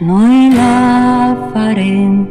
noi la farem.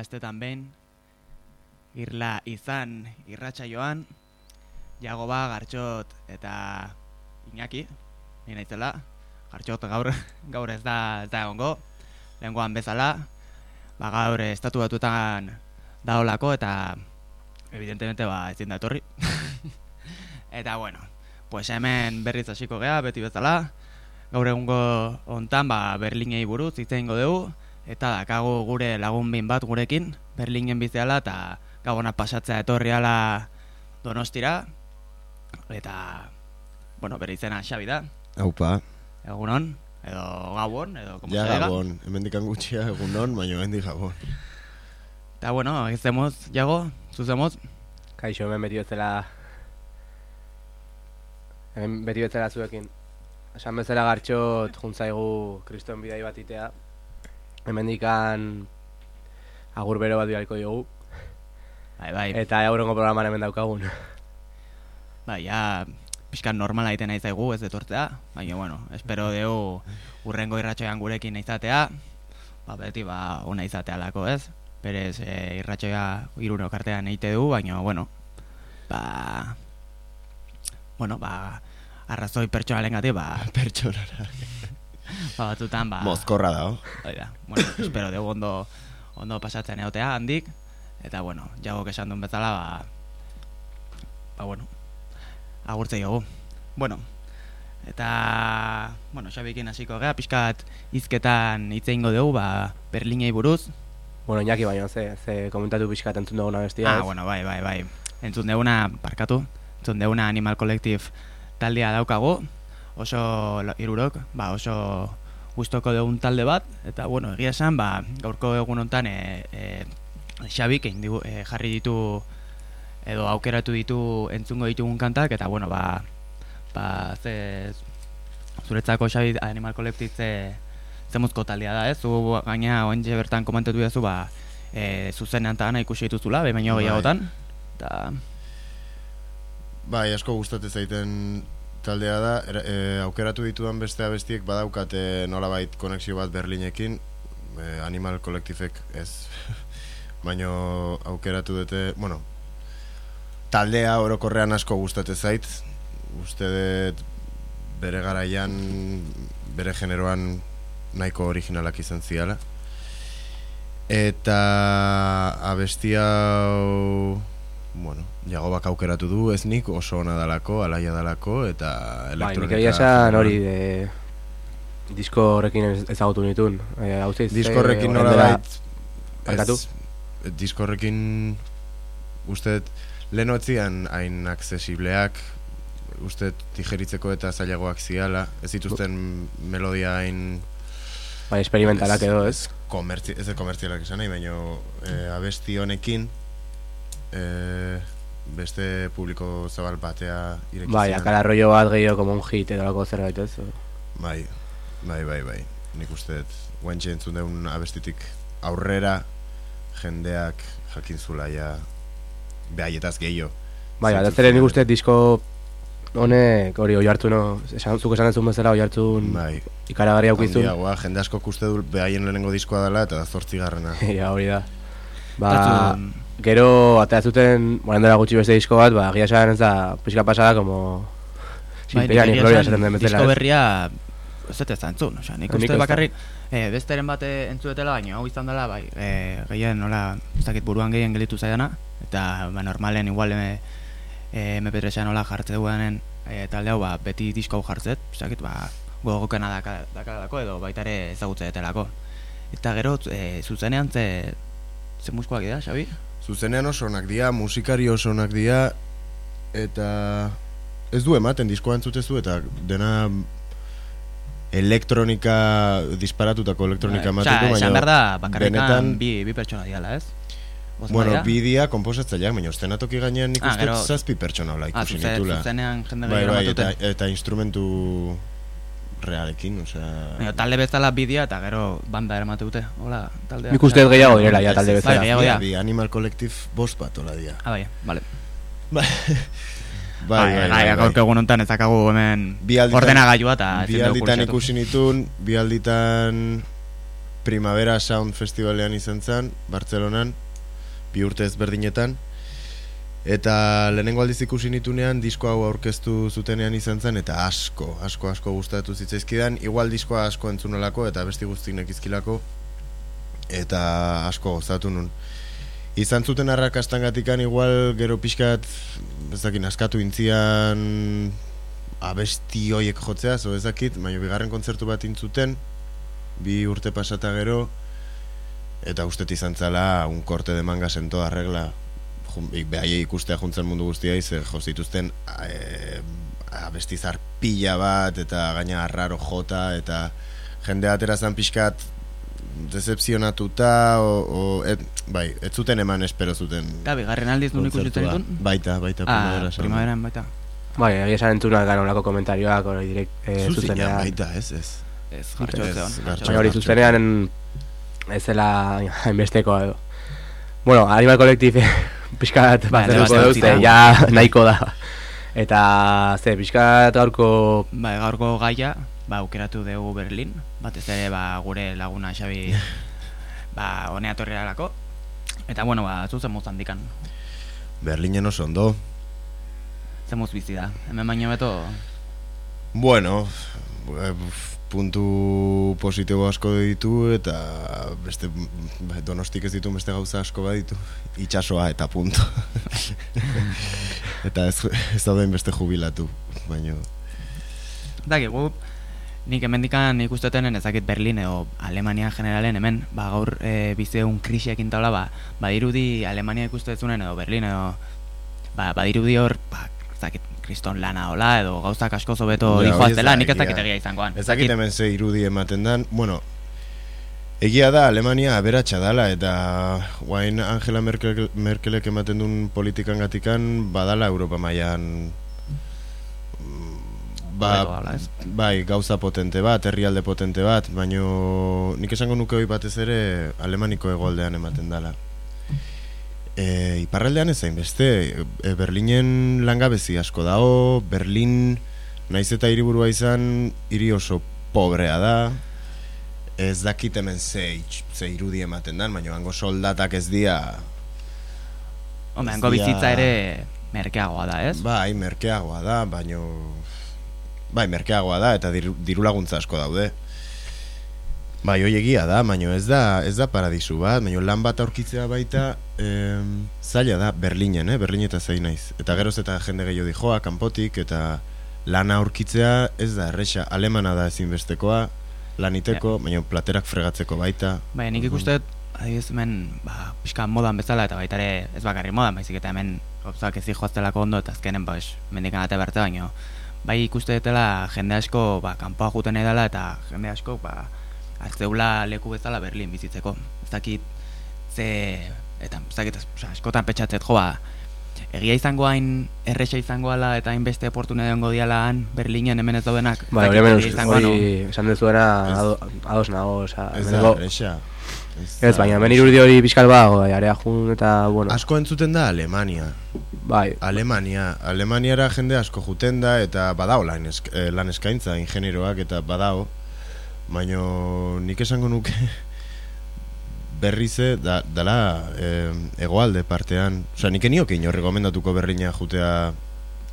Astetan behin, irla izan irratxa joan, Jagoba, Gartxot eta Iñaki, ni naizela, Gartxot gaur, gaur ez da, ez da egongo, lehengoan bezala, ba gaur estatu batuetan daolako eta evidentemente ba ezin da etorri. eta bueno, pues hemen berriz hasiko gea beti bezala. Gaur egungo hontan ba Berlinei buruz hitz eingo dugu eta dakago gure lagun bin bat gurekin Berlinen biziala eta gabona pasatzea etorriala Donostira eta bueno, bere izena Xabi da. Aupa, Egunon edo gabon edo como ja se diga. gabon, hemendikan gutxia egunon, baina hemendik gabon. Eta bueno, hacemos, Yago, zuzemos. Kaixo, hemen beti bezala... Hemen beti bezala zuekin. Esan bezala gartxot juntzaigu kriston bidai bat itea. Hemen agur bero bat bialko dugu. Bai, bai. Eta aurrengo programan hemen daukagun. Bai, ja, pixkan normala egiten nahi zaigu, ez detortzea, baina, bueno, espero deu urrengo irratxoian gurekin izatea, ba, beti, ba, ona izatea lako, ez? Berez, e, irratxoia irunok artean egite du, baina, bueno, ba, bueno, ba, arrazoi pertsonalen gati, ba, Pertsonara. Ba, batutan, ba, Mozkorra da, Hoi da, bueno, espero dugu ondo, ondo pasatzen egotea handik, eta bueno, jagok esan duen bezala, ba, ba bueno, agurtze jogu. Bueno, eta, bueno, xabikin hasiko gea, pixkat izketan hitz egingo dugu, ba, Berlinei buruz. Bueno, Iñaki baina, ze, ze komentatu pixkat entzun duguna bestia. Ah, ez? bueno, bai, bai, bai. Entzun deguna, parkatu, entzun deguna Animal Collective taldea daukagu, oso hirurok, ba, oso gustoko dugun talde bat, eta, bueno, egia esan, ba, gaurko egun honetan, e, e, Xabik e, jarri ditu, edo aukeratu ditu entzungo ditugun kantak, eta, bueno, ba, ba, ze, zuretzako Xabi Animal Collective ze, ze mozko taldea da, ez? Zu gaina ointxe bertan komentatu duzu, ba, e, zuzenean eta gana ikusi dituzula, behin baino Bai. gehiagotan. Eta, Bai, asko gustate zaiten taldea da, e, aukeratu ditudan beste abestiek badaukate nolabait konexio bat Berlinekin, e, Animal Collectivek ez. Baino aukeratu dute, bueno, taldea orokorrean asko gustate zait, uste dut bere garaian, bere generoan nahiko originalak izan ziala. Eta abestia hau, bueno, jagobak aukeratu du, ez nik oso ona dalako, alaia dalako, eta Bai, elektronika... nik egia esan hori de... Disko horrekin ez- ezagutu nituen. E, hau zeiz, Disko horrekin eh, nola bait... Barkatu? Ez, disko horrekin uste lehen otzian hain aksesibleak, uste tijeritzeko eta zailagoak ziala, ez dituzten melodia hain... Bai, experimentalak edo, ez? Komertzi, ez komertzialak esan nahi, baina e, abesti honekin e, beste publiko zabal batea ireki Bai, akara rollo bat gehiago como un hit edo lako zerbait, ez? Bai, bai, bai, bai. Nik uste dut, guantxe entzun deun abestitik aurrera jendeak jakin zula ja behaietaz gehiago. Bai, batez ere nik uste disko honek hori oi hartu no, esan, zuk esan entzun bezala oi hartu Bai, ikaragarri aukizun. handiagoa, jende asko uste du behaien lehenengo diskoa dela eta da zortzigarrena. ja, hori da. Ba, Batzu- gero atera zuten, moran dela gutxi beste disko bat, ba, gia esan ez da, pixka pasada, como... Bai, nik ni gloria esan, esaten den bezala. disko berria ez dut ez da entzun, osea, nik uste bakarrik e, besteren bate entzuetela, baina hau izan dela, bai, e, gehien nola, ez dakit buruan gehien gelitu zaidana, eta ba, normalen igual e, e, MP3 nola jartze duenen e, talde hau, ba, beti disko hau jartzet, ez dakit, ba, gogokena daka- dakalako edo baita ere ezagutze detelako. Eta gero, e, zuzenean ze, ze muskoak dira, Xabi? Zuzenean oso onak dira, musikari oso onak dira, eta ez du ematen diskoa entzutezu eta dena elektronika, disparatutako elektronika Bai, emateko, osea, esan behar da, bakarrikan benetan- bi, bi pertsona diala, ez? Osma Bueno, dira? bidia komposatzaileak, baina ostenatoki gainean nik Ah, uste gero- zazpi pertsona hola Ah, ikusi zuze, nitula. zuzenean jende Bai, bai, eta, eta instrumentu realekin, osea... Baina, talde bezala bidea eta gero banda eramate dute. Hola, taldea. Nik uste dut gehiago direla, ja, talde ez, bezala. Bai, gehiago dira. bi Animal Collective bost bat hola dia. Ah, bai, vale. Ba, Bai, bai, bai, bai. Gaurko egun honetan ez dakagu hemen ordenagailua eta Bi alditan ikusi nitun, bi alditan Primavera Sound Festivalean izan zen, Bartzelonan, bi urte ezberdinetan. Eta lehenengo aldiz ikusi nitunean disko hau aurkeztu zutenean izan zen eta asko, asko, asko gustatu zitzaizkidan. Igual diskoa asko entzunelako eta besti guztik nekizkilako eta asko gozatu nun. Izan zuten arrakastangatikan igual gero pixkat, ez dakit, askatu intzian abesti hoiek jotzea, zo ez dakit, baina bigarren kontzertu bat intzuten, bi urte pasata gero, eta ustet izan zala un korte de mangas en toda regla, behaiei ikustea juntzen mundu guztia ze jo zituzten e, abesti zarpila bat, eta gaina arraro jota, eta jende atera zan pixkat decepzionatuta, o, o et, bai, ez zuten eman espero zuten Eta bigarren aldiz nun ikusten ditun? Baita, baita, Ah, primavera primaveran baita. Bai, egia esan entzunak gara olako komentarioak, hori direkt, eh, Zuzenean zuzenean. baita, ez, ez. Ez, gartxo hori zuzenean ez zela hainbesteko edo. Bueno, Animal Collective pixkat baztertuko alde dut, ze ja nahiko da. Eta, ze, pixkat gaurko Ba, gaurko gaia, ba, aukeratu dugu Berlin, batez ere ba, gure laguna Xabi ba, honea torreralako. Eta, bueno, ba, zuzen mozan dikan. Berlinen oso ondo. Zemuz bizi da. Hemen baino beto, Bueno, eh, puntu positibo asko ditu eta beste ba, donostik ez ditu beste gauza asko baditu. Itxasoa eta punto. eta ez, ez dauden beste jubilatu, baino dakigu, nik hemendikan ikusteten ezakit Berlin edo Alemania generalen hemen, ba, gaur e, bizeun krisiakin taula, ba, badirudi Alemania ikustezunen edo Berlin edo, ba, badirudi hor, ba, ezakit, kriston lana hola, edo gauzak asko zobeto Ja, hori dijoaztela, nik ez dakit egia izangoan. Ez dakit hemen ze irudi ematen dan, bueno, egia da Alemania aberatsa dala eta guain Angela Merkel, Merkelek ematen duen politikan gatikan badala Europa mailan mm, ba, bai, gauza potente bat, herrialde potente bat, baino nik esango nuke hoi batez ere Alemaniko hegoaldean ematen dala. E, iparraldean ez beste, e, Berlinen langabezi asko dago, Berlin naiz eta hiriburua izan, hiri oso pobrea da, ez dakit hemen ze, ze irudi ematen dan, baina hango soldatak ez dia, Hombre, hango bizitza ere merkeagoa da, ez? bai, merkeagoa da, baino, bai, merkeagoa da, eta diru, diru laguntza asko daude. Bai, hoi egia da, baino ez da, ez da paradisu bat, baino lan bat aurkitzea baita em, zaila da Berlinen, eh? Berlin eta zain naiz. Eta geroz eta jende gehiago dijoa, kanpotik, eta lana aurkitzea ez da erresa, alemana da ezinbestekoa, laniteko, baino platerak fregatzeko baita. Bai, nik ikuste dut, adibidez hemen, ba, pixka modan bezala, eta baita ere ez bakarri modan, baizik eta hemen gauzak ez joaztelako ondo, eta azkenen, ba, mendikan ate berte baino, bai ikuste dutela jende asko, ba, kanpoa juten edala, eta jende asko, ba, hartzeula leku bezala Berlin bizitzeko. Ez dakit, ze, eta ez dakit, askotan petxatzet, jo, ba, egia izango hain erresa izango ala eta hainbeste oportune dengo diala han Berlinen hemen ez daudenak. Ez Bai, hori hemen izango hori esan ado, ados nago, oza, Ez da erresa. Ez, baina hemen irudi hori pixkal bago, bai, area jun eta, bueno, Asko entzuten da Alemania. bai, Alemania, Alemaniara jende asko juten da eta badao lan, esk, eh, lan eskaintza ingenieroak eta badao, baino nik esango nuke berrize da, dala eh, egoalde partean. Osea, nik enioke inorri gomendatuko Berlina jutea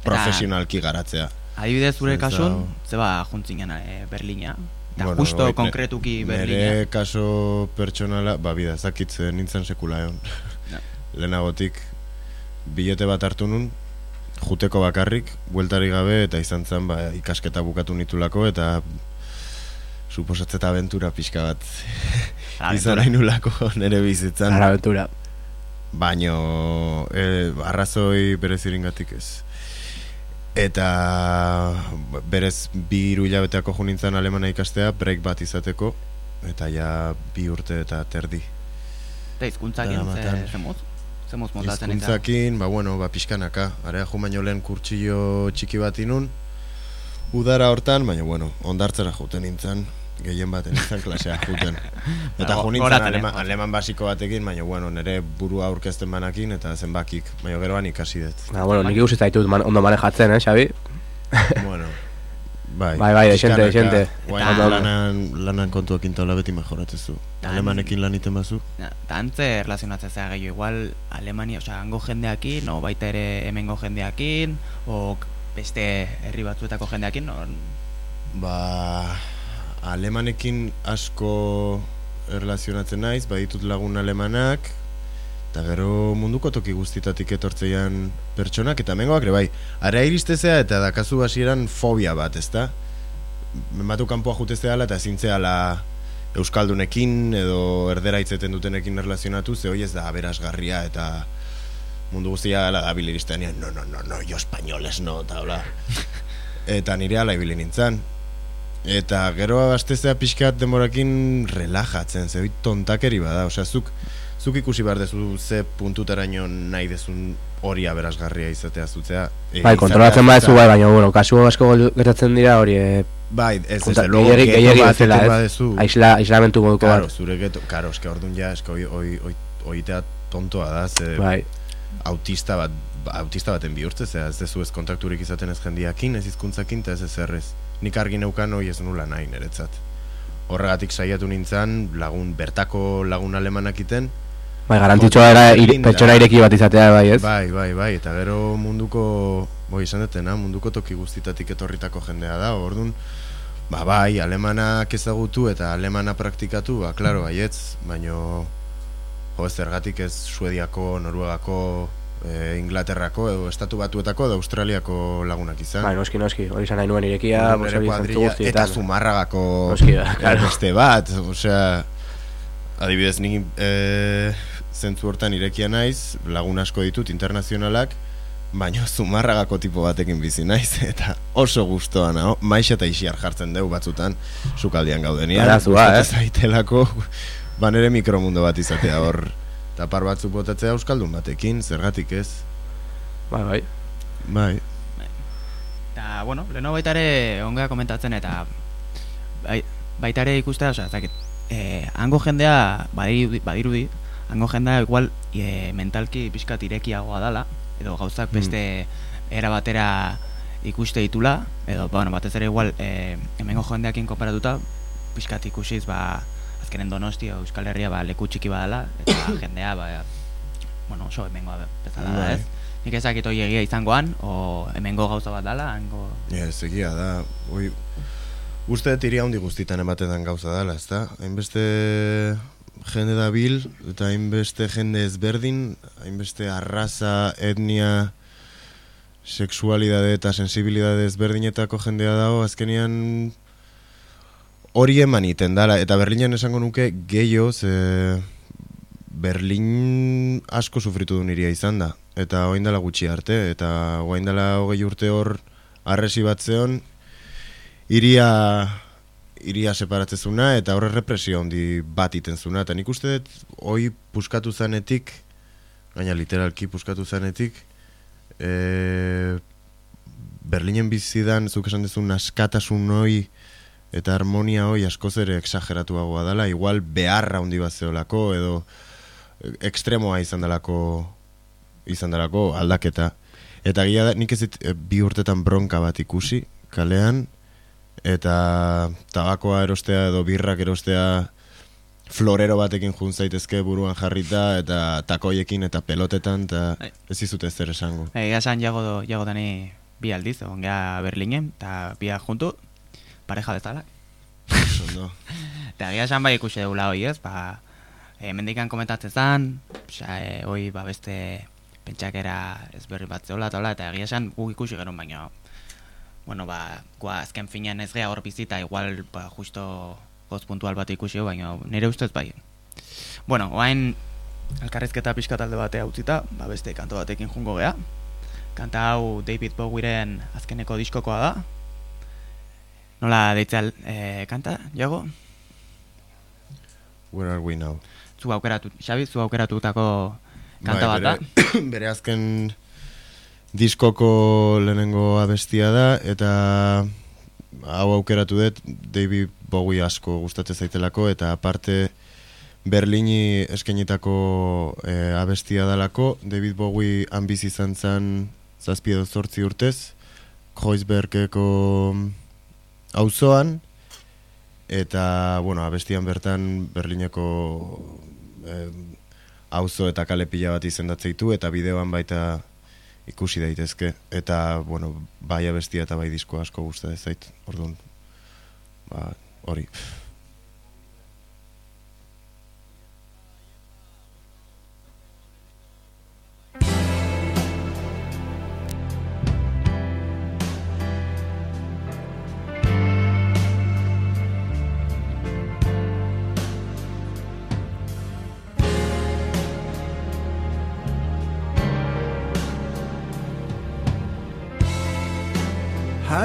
profesionalki garatzea. Adibidez zure kasun, zeba juntzinen e, Berlina. Eta Bueno, justo ne- konkretuki Berlina. Nere kaso pertsonala, ba, bida, zakitze nintzen sekula egon. Ja. Lehenagotik, bilete bat hartu nun, juteko bakarrik, bueltari gabe, eta izan zen, ba, ikasketa bukatu nitulako, eta suposatzeta aventura pixka bat izan nahi nulako nere bizitzan. ara aventura. Baino, e, arrazoi bereziringatik ez. Eta berez bi hiru hilabeteako jo nintzen alemana ikastea, break bat izateko, eta ja bi urte eta terdi. Eta hizkuntzakin Daramaten. ze, zemuz? Zemuz montatzen nintzen. Hizkuntzakin, ba bueno, ba pixkanaka, area jo baino lehen kurtsillo txiki bat inun, udara hortan, baina bueno, ondartzera joten nintzen, gehien baten izan klasea juten. Eta Ba, jo nintzen aleman, aleman basiko batekin, baina bueno, nire burua aurkezten banakin eta zenbakik, baina geroan ikasi dut. Ah, bueno, nik ikusi zaitut man, ondo manejatzen, eh, Xabi? bueno, bai. Bai, bai, desente, desente. Guain Eta- lanan, lanan kontuakin taula beti mejoratzezu. Tan- Alemanekin lan iten bazu. Ja, eta antze erlazionatzen zera gehiago, igual Alemania, osea, hango jendeakin, o baita ere hemengo jendeakin, o beste herri batzuetako jendeakin, o, Ba, alemanekin asko erlazionatzen naiz, baditut lagun alemanak, eta gero munduko toki guztitatik etortzeian pertsonak, eta mengoak ere bai, ara iristezea eta dakazu hasieran fobia bat, ezta? Batu kanpoa jutezea ala eta zintzeala Euskaldunekin edo erdera itzeten dutenekin erlazionatu, ze hoi ez da aberasgarria eta mundu guztia ala da biliristean, no, no, no, no, jo espainoles no, eta hola. Eta nire ala ibili nintzen. Eta gero astezea pixkat demorakin relajatzen, ze tontakeri bada, osea, zuk, zuk ikusi behar dezu ze puntutaraino nahi dezun hori aberasgarria izatea zutzea. E, Bai, izatea kontrolatzen badezu bai, baina, bueno, kasu asko gertatzen dira hori, eh, Bai, ez, ez, luego bat bezala, ez? badezu. Aisla, aislamentu moduko Karo, bat. zure geto, karo, eske orduan ja, eske oi, oi, oi, oitea tontoa da, ze Bai, autista bat ba, autista baten bihurtze, zera ez dezu ez kontakturik izaten ez jendiakin, ez hizkuntzakin eta ez ez errez. Nik argi neukan hoi ez nula nahi niretzat. Horregatik saiatu nintzen lagun bertako lagun alemanak iten, bai, garantitxoa era ire, Linda. pertsona ireki bat izatea, bai, ez? Bai, bai, bai, eta gero munduko, boi izan dutena, munduko toki guztitatik etorritako jendea da, orduan, ba bai, alemanak ezagutu eta alemana praktikatu, ba, klaro, baietz, baino, jo, zergatik ez Suediako, Noruegako, e, Inglaterrako, edo Estatu Batuetako, edo Australiako lagunak izan. Bai, noski, noski, hori izan nahi nuen irekia, nire kuadrilla, eta. Zumarragako Noski, da, claro. beste bat, osea, adibidez ni e, zentzu hortan irekia naiz, lagun asko ditut internazionalak, baina zumarragako tipo batekin bizi naiz, eta oso gustoa nao, maixa eta isiar jartzen dugu batzutan, sukaldian gaudenian, Arazua, gustatzen eh? zaitelako, ba nere mikromundo bat izatea hor, tapar batzuk botatzea euskaldun batekin, zergatik ez, Bai, bai. bai, Eta, bueno, leheno baita ere ongea komentatzen eta bai, baita ere ikustea, osea, ez dakit, eh, hango jendea badirudi, badirudi hango jendea igual e, mentalki pixkat irekiagoa dala, edo gauzak beste era batera ikuste ditula, edo, bueno, batez ere igual e, hemengo jendeakin konparatuta, pixkat ikusiz, ba, azkenen donostia, Euskal Herria, ba, leku txiki badala, eta jendea, ba, bueno, oso hemengoa bezala da, Bai. ez? Nik ezakit hori egia izangoan, o hemengo gauza bat dala, hango... Ez, egia da, oi, uste dut iria handi guztitan ematen den gauza dela, ez da? Hainbeste jende dabil, eta hainbeste jende ezberdin, hainbeste arraza, etnia, sexualidade eta sensibilidade ezberdinetako jendea dago, azkenian hori eman iten dala, eta Berlinen esango nuke gehiago, ze Berlin asko sufritu du niria izan da, eta orain dela gutxi arte, eta orain dela hogei urte hor arresi bat zeon, iria, iria separatzezuna, eta horre represio handi bat iten zuna, eta nik uste dut, hoi puskatu zanetik, gaina literalki puskatu zanetik, e, Berlinen bizidan, zuk esan dezun askatasun hoi, eta harmonia hoi askoz ere exageratuagoa dela, igual beharra handi bat zeolako, edo ekstremoa izan delako izan delako aldaketa. Eta gila da, nik ez dit e, bi urtetan bronka bat ikusi, kalean, eta tabakoa erostea edo birrak erostea florero batekin jun zaitezke buruan jarrita, eta takoiekin eta pelotetan, eta ez izute zer esango. Egia esan jago, jago dani bi aldiz, egon geha Berlinen, eta biak juntu, pareja bezala. Ondo. Eta egia esan bai ikusi dugula hoi ez, ba, e, mendikan komentatzen zan, osea, e, hoi ba beste pentsakera ezberri bat zeola eta hola, eta egia esan guk ikusi genuen baina, bueno, ba, gua azken finean ez gea hor bizita, igual, ba, justo goz puntual bat ikusi, baina nire ustez bai. Bueno, oain elkarrizketa pixka talde batea utzita, ba, beste kanto batekin jungo gea. Kanta hau David Bowieren azkeneko diskokoa da. Nola deitza e, kanta, Jago? Where are we now? Zu aukeratu, Xabi, zu aukeratutako kanta bat da. Bai, bere, bere azken diskoko lehenengo abestia da, eta hau aukeratu dut David Bowie asko gustatzen zaitelako eta aparte Berlini eskenitako e, abestia dalako David Bowie hanbiz izan zen zazpi edo zortzi urtez Kreuzbergeko auzoan eta bueno, abestian bertan Berlineko e, auzo eta kale pila bat izendatzen ditu eta bideoan baita ikusi daitezke eta bueno, bai abestia eta bai disko asko gusta ez zait. Orduan ba, hori.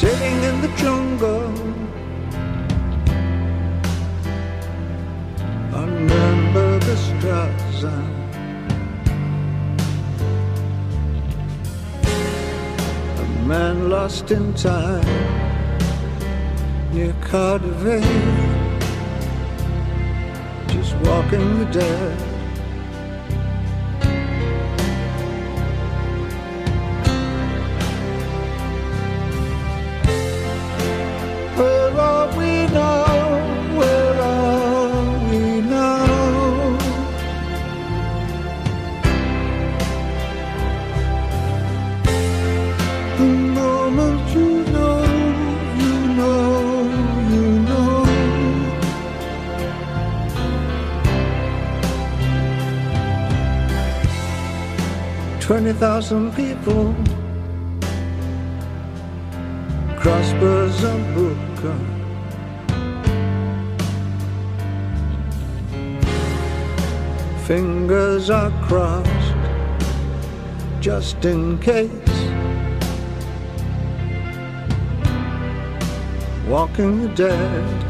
Sitting in the jungle. Remember the Straße A man lost in time Near Cardiff. Just walking the dead 20,000 people. Crossbars and Booker. Fingers are crossed just in case. Walking the dead.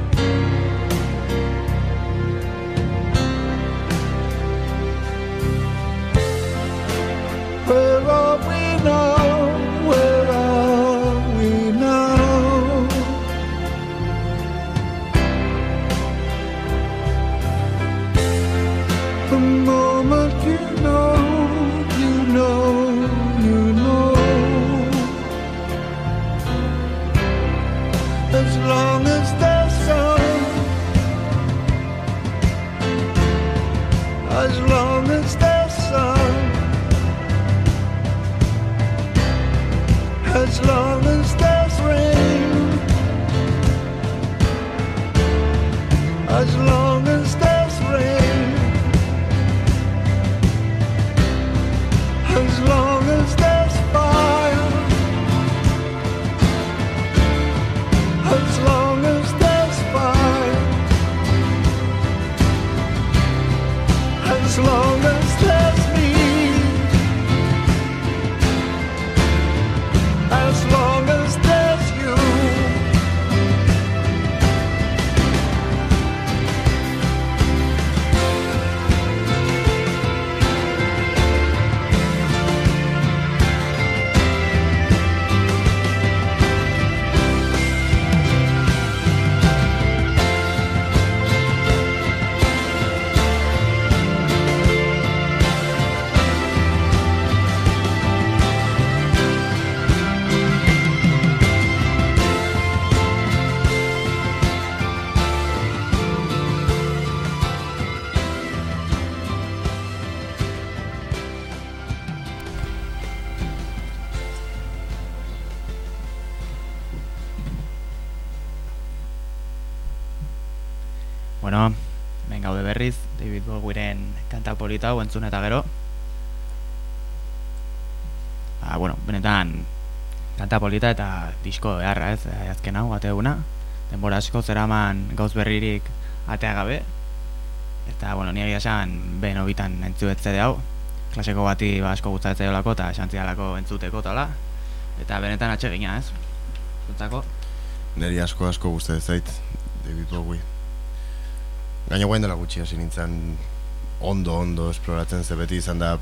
Polita hau entzun eta gero. Ba, bueno, benetan kanta polita eta disko beharra ez, azken hau, gate eguna. denbora asko zeraman gauz berririk atea gabe. Eta, bueno, nire esan ben hobitan entzuet zede hau. Klaseko bati ba, asko gustatzen zailako eta esan zidalako entzuteko tala. Eta benetan atsegina, ez? Zuntzako? Neri asko asko gustatzen zait David Bowie. Gaina guain dela gutxi hasi nintzen ondo ondo esploratzen ze beti izan da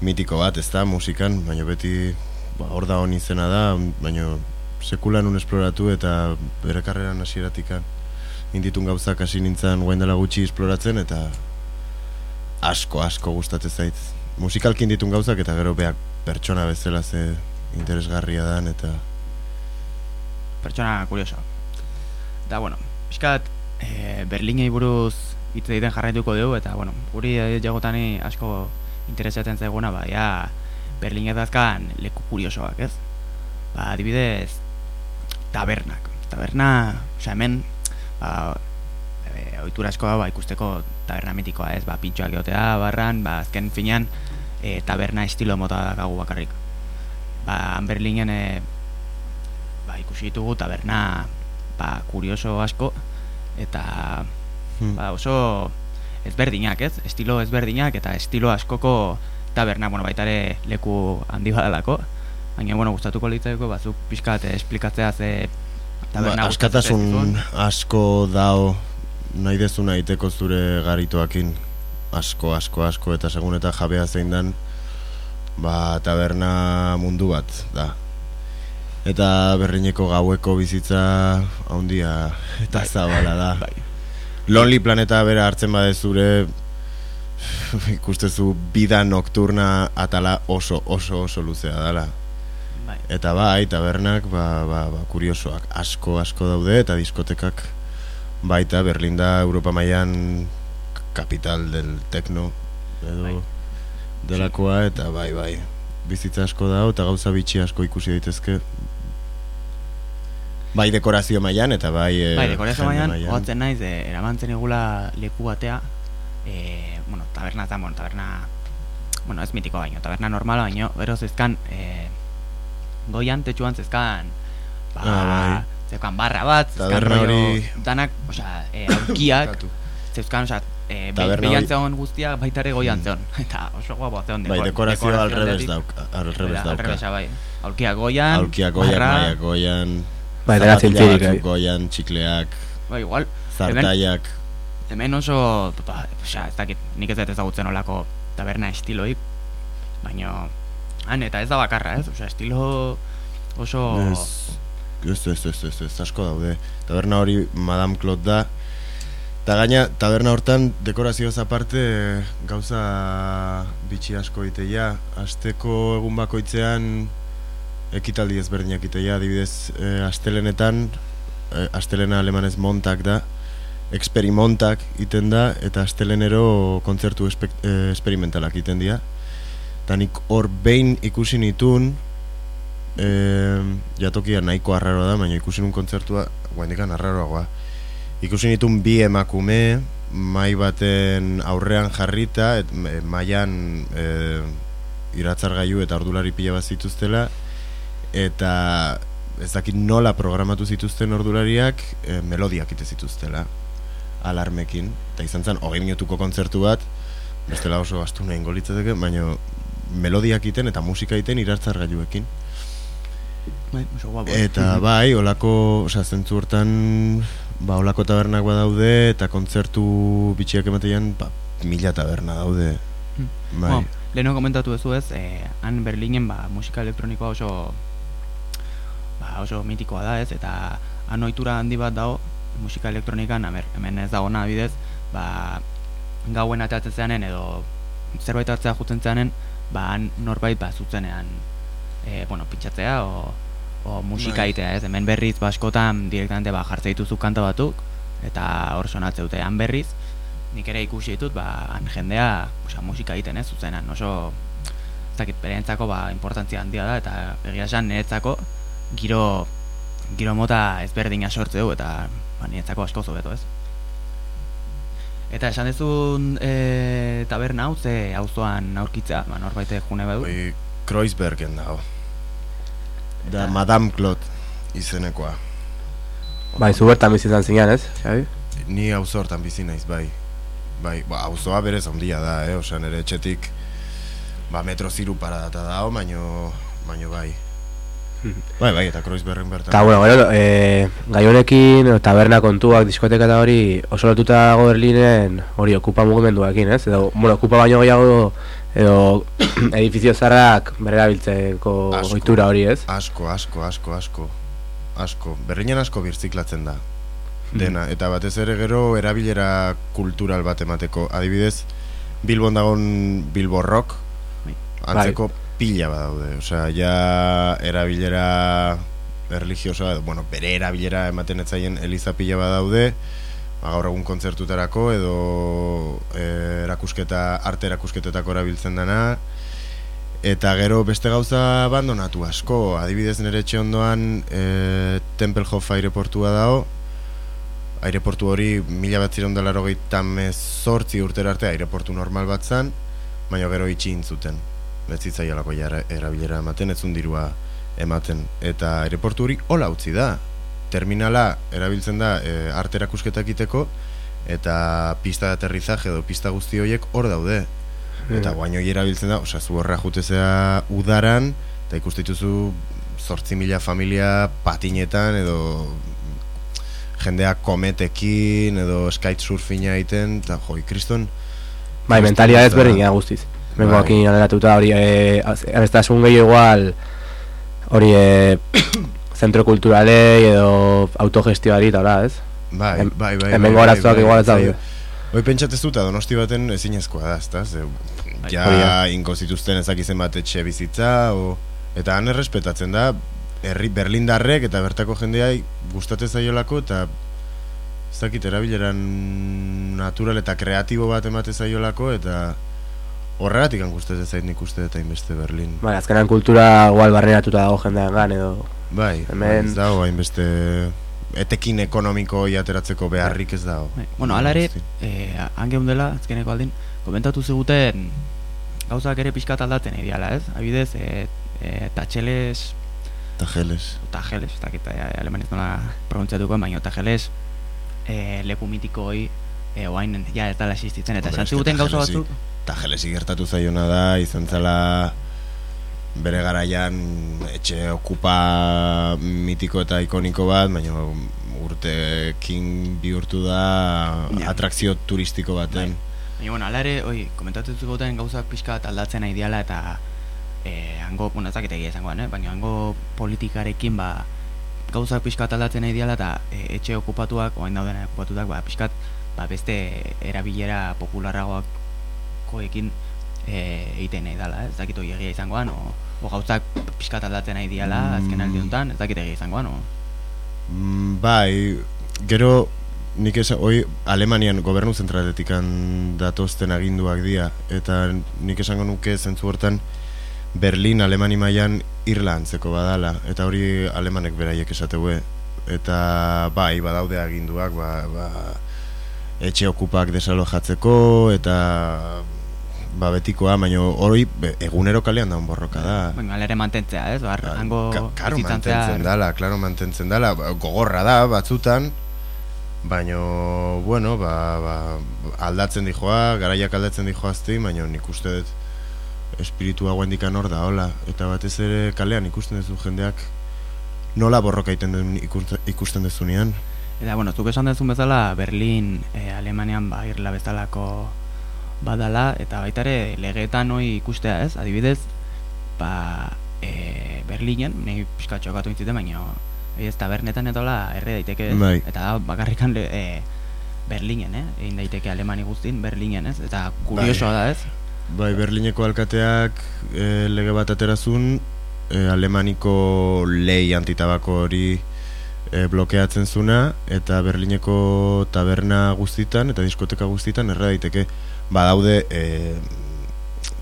mitiko bat, ez da, musikan, baina beti ba, hor da hon izena da, baina sekulan un esploratu eta bere karreran hasieratikan inditun gauzak hasi nintzen guain dela gutxi esploratzen eta asko asko gustatzen zait. Musikalkin ditun gauzak eta gero beak pertsona bezala ze interesgarria dan eta pertsona kurioso. Da, bueno, pixkat e, Berlinei buruz hitz egiten jarraituko dugu, eta, bueno, guri eh, jagotani asko interesatzen zaiguna, ba, ja, Berlin dazkan leku kuriosoak, ez? Ba, adibidez, tabernak. Taberna, osea, hemen, ba, e, ohitura asko da, ba, ikusteko taberna mitikoa, ez? Ba, pintxoak egotea, barran, ba, azken finean, e, taberna estilo mota dakagu bakarrik. Ba, han Berlinen, e, ba, ikusi ditugu taberna ba, kurioso asko eta Hmm. ba, oso ezberdinak, ez? Estilo ezberdinak eta estilo askoko taberna, bueno, baita ere leku handi badalako. Baina, bueno, gustatuko litzaiko batzuk pixkat esplikatzea ze taberna ba, askatasun asko dao nahi dezuna iteko zure garitoakin asko, asko, asko eta segun eta jabea zein dan ba, taberna mundu bat da eta berrineko gaueko bizitza handia eta Bai. zabala da Bai. Lonely Planeta bera hartzen bade zure ikustezu bida nocturna atala oso oso oso luzea dala Bai. Eta bai, tabernak, ba, ba, ba, kuriosoak asko asko daude eta diskotekak baita Berlin da Europa mailan kapital del techno edo Bai. delakoa eta bai bai bizitza asko da eta gauza bitxi asko ikusi daitezke bai dekorazio mailan eta bai eh, Bai, dekorazio mailan, oatzen naiz, e, eramantzen igula leku batea, e, bueno, taberna eta, bueno, taberna, bueno, ez mitiko baino, taberna normala baino, gero zezkan, e, goian, tetxuan zezkan, ba, Ah, bai. zezkan barra bat, zezkan hori- danak, osea, e, aulkiak, Katu. zezkan, osea, e, be, behian zegoen guztia, baita ere goian zegoen, eta oso guapo zegoen. bai dekor- dekorazio al revés aldetik. dauk al Hori revés da, dauka Alrebesa, bai. Aulkiak goian, aulkiak goiak barra, goian Bai, dela bai. goian txikleak bai, igual, zartaiak hemen oso, ba, osea, ez dakit, nik ez dut ezagutzen olako taberna estiloik, baina, han, eta ez da bakarra, ez? Osea, estilo oso... Ez, ez, ez, ez, ez, ez, asko daude. Taberna hori Madame Claude da. Eta gaina, taberna hortan dekorazioaz aparte gauza bitxi asko iteia. Asteko egun bakoitzean ekitaldi ezberdinak iteia. Adibidez, e, astelenetan, e, astelena alemanez montak da, experimontak iten da, eta astelenero kontzertu esperimentalak iten dira. Eta nik hor behin ikusi nitun, e, jatokia nahiko arraroa da, baina ikusi nun kontzertua, guaindikan arraroagoa. Ikusi nitun bi emakume, mai baten aurrean jarrita, et, maian e, iratzargailu eta ordulari pila bat zituztela, eta ez dakit nola programatu zituzten ordulariak, e, melodiak ite zituztela, alarmekin. Eta izan zen, hogei minutuko kontzertu bat, bestela oso astu nahi litzateke, baina melodiak iten eta musika iten iratzargailuekin. Bai, oso guapo. Eta bai, olako, osea, zentzu hortan, ba, olako tabernak badaude, eta kontzertu bitxiak ematean, ba, mila taberna daude. Hmm. Bai. Bueno, leheno komentatu duzu ez, eh, han Berlinen ba, musika elektronikoa oso oso mitikoa da ez, eta han ohitura handi bat dago musika elektronikan, amer, hemen ez dago bidez, ba, gauen atatzen zeanen edo zerbait atzea jutzen zeanen, ba, norbait ba, zuzenean e, bueno, pitzatzea o, o musika Bai. egitea ez, hemen berriz ba, askotan direktamente ba, jartze dituzu kanta batuk, eta hor sonatze dute han berriz, nik ere ikusi ditut, ba, han jendea osea, musika egiten ez, zuzenan, oso ez dakit, bereentzako ba, importantzia handia da, eta egia esan niretzako giro, giro mota ezberdina sortze du, eta ba, niretzako asko zobeto ez. Eta esan dezun e, taberna hau, ze auzoan aurkitza, ba, norbaite june badu. Hoi, Kreuzbergen dago. Da Eta- Madame Claude izenekoa. Bai, zu bertan bizi izan zinean, ez? Xabi? Ni auzo hortan bizi naiz, bai. Bai, ba, auzoa berez handia da, eh? Osea, nire etxetik ba, metro ziru paradata dago, baino, baino bai. bai, bai, eta Kreuzbergen bertan. Eta, bueno, gero, e, gai honekin, taberna kontuak, diskoteka eta hori, oso lotuta dago Berlinen, hori, okupa mugimenduakin, ez? Edo, bueno, okupa baino gehiago, edo, edifizio zarrak berrerabiltzeko ohitura hori, ez? Asko, asko, asko, asko. Asko. Berlinen asko birziklatzen da. Dena. Eta batez ere gero erabilera kultural bat emateko. Adibidez, Bilbon dagon Bilbo Rock, Bai. Pila badaude. Osea, ja erabilera religiosa, bueno, bere erabilera ematen etzaien eliza pila badaude, ba, gaur egun kontzertutarako edo eh, erakusketa, arte erakusketetako erabiltzen dana, Eta gero beste gauza abandonatu asko, adibidez nire etxe ondoan e, Tempelhof aireportua dago, aireportu hori mila bat ziren dela mezortzi urtera arte aireportu normal bat zan, baina gero itxi intzuten. Betzitzaialako ja era- erabilera ematen, ez dirua ematen. Eta aireportu hori hola utzi da. Terminala erabiltzen da e, arte erakusketak iteko, eta pista de aterrizaje edo pista guzti horiek hor daude. Eta guaino hori erabiltzen da, osea, zu horra jutezea udaran, eta ikustituzu zortzi mila familia patinetan, edo jendea kometekin, edo kitesurfinga egiten, eta joi, kriston, Bai, mentalia ez Eta- berdin guztiz. Bai. Bengoakin aleratuta hori, e, abestasun gehiago igual, hori, e, zentro kulturalei edo autogestioari eta hola, ez? bai, bai, bai, hemengo bai, arazoak igual ez daude. Hoi pentsatez dut, donosti baten ezinezkoa da, ezta? Ze, Bai, ja, hori da. inko zituzten ezakizen bat etxe bizitza, o, eta han errespetatzen da, herri berlindarrek eta bertako jendeai gustatzen zaiolako, eta ez dakit erabileran natural eta kreatibo bat emate zaiolako, eta horregatik gustatzen zait nik uste eta inbeste Berlin. Bai, azkenan kultura igual barneratuta dago jendean gan, edo... Bai, Hemen- bai, ez dago hainbeste etekin ekonomiko ateratzeko beharrik ez dago. Bai, bueno, ala ere, eh, geundela, azkeneko aldin, komentatu ziguten gauzak ere pixkat aldatzen ideala, ez? Abidez, e, e, tatxeles, Tajeles. tajeles, ez dakit e, alemanez nola pronuntziatuko, baina tajeles e, leku mitiko hoi, e, oain ja ez dala existitzen, eta esan ziguten gauza Tajelesi- batzuk, Tajelesi gertatu zaiona da, izan zela bere garaian etxe okupa mitiko eta ikoniko bat, baina urtekin bihurtu da Ja. atrakzio turistiko baten. Baina, bueno, ala ere, oi, komentatu ziguten gauzak pixkat aldatzen nahi diala eta eh, hango, bueno, ez dakit egia esangoan, eh? baina hango politikarekin ba, gauzak pixkat aldatzen nahi diala eta eh, etxe okupatuak, oain dauden okupatuak, ba, pixkat ba, beste erabilera popularragoakoekin eh, egiten nahi dala, ez dakit hori egia izangoan, o, o gauzak pixkat aldatzen nahi diala, azken aldi honetan, ez dakit egia izangoan, o. Mm, bai, gero nik esan, hoi Alemanian gobernu zentraletik datozten aginduak dira, eta nik esango nuke zentzu hortan Berlin Alemani mailan Irlantzeko badala, eta hori alemanek beraiek esateue. Eta bai, badaude aginduak, ba, ba, etxe okupak desalojatzeko, eta ba, betikoa, baina hori egunero kalean daun borroka da. Baina ala ere mantentzea, ez? Ba, hango Ka- Karo mantentzen zehar- dala, klaro mantentzen dala, ba, gogorra da batzutan, baino, bueno, ba, ba, aldatzen dijoa, garaiak aldatzen dijoazti, baino nik uste dut espiritua guendikan hor da, hola, eta batez ere kalean ikusten duzu jendeak nola borroka iten den ikusten, duzunean. Eta, bueno, zuk esan duzun bezala, Berlin, e, Alemanian, ba, irla bezalako badala, eta baita ere legeetan hoi ikustea, ez? Adibidez, ba, e, Berlinen, nahi pixka txokatu intzite, baina ez tabernetan etola erre daiteke? Bai. Eta bakarrikan e, Berlinen, eh? Egin daiteke Alemani guztin, Berlinen, ez? Eta kuriosoa da, ez? Bai, Berlineko alkateak e, lege bat aterazun, e, Alemaniko lei antitabako hori e, blokeatzen zuna, eta Berlineko taberna guztitan eta diskoteka guztitan erra daiteke badaude e,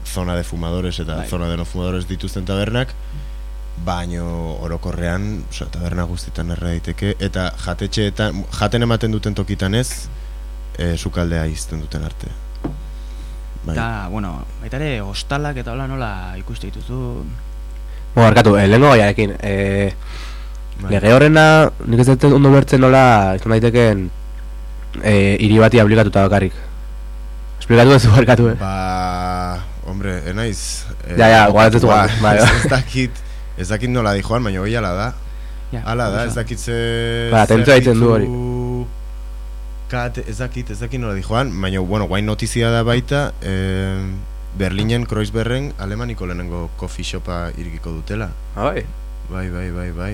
zona de fumadores eta Bai. zona de no fumadores dituzten tabernak, baino orokorrean, osea, taberna guztitan erra daiteke, eta jatetxeetan, jaten ematen duten tokitan ez, e, sukaldea izten duten arte. Bai. Eta, bueno, baita ere, hostalak eta hola nola ikuste dituzu, Bueno, arkatu, eh, lehenko gaiarekin, eh, Bai. Lege horrena, nik ez dut ondo bertzen nola, izan daiteken, e, hiri bati aplikatuta bakarrik. Esplikatu ez barkatu, eh? Ba, hombre, enaiz. eh, Ja, ja, dut ba, bai, ez, dakit, ez dakit nola di joan, baina hoi ala da. Ja, Ala da, ez dakit ze... Ba, atentzioa egiten du hori. Kat, ez dakit, ez dakit nola di joan, baina, bueno, guain notizia da baita, eh, Berlinen, Kreuzberren, alemaniko lehenengo coffee shopa irikiko dutela. Ah, bai. Bai, bai, bai, bai.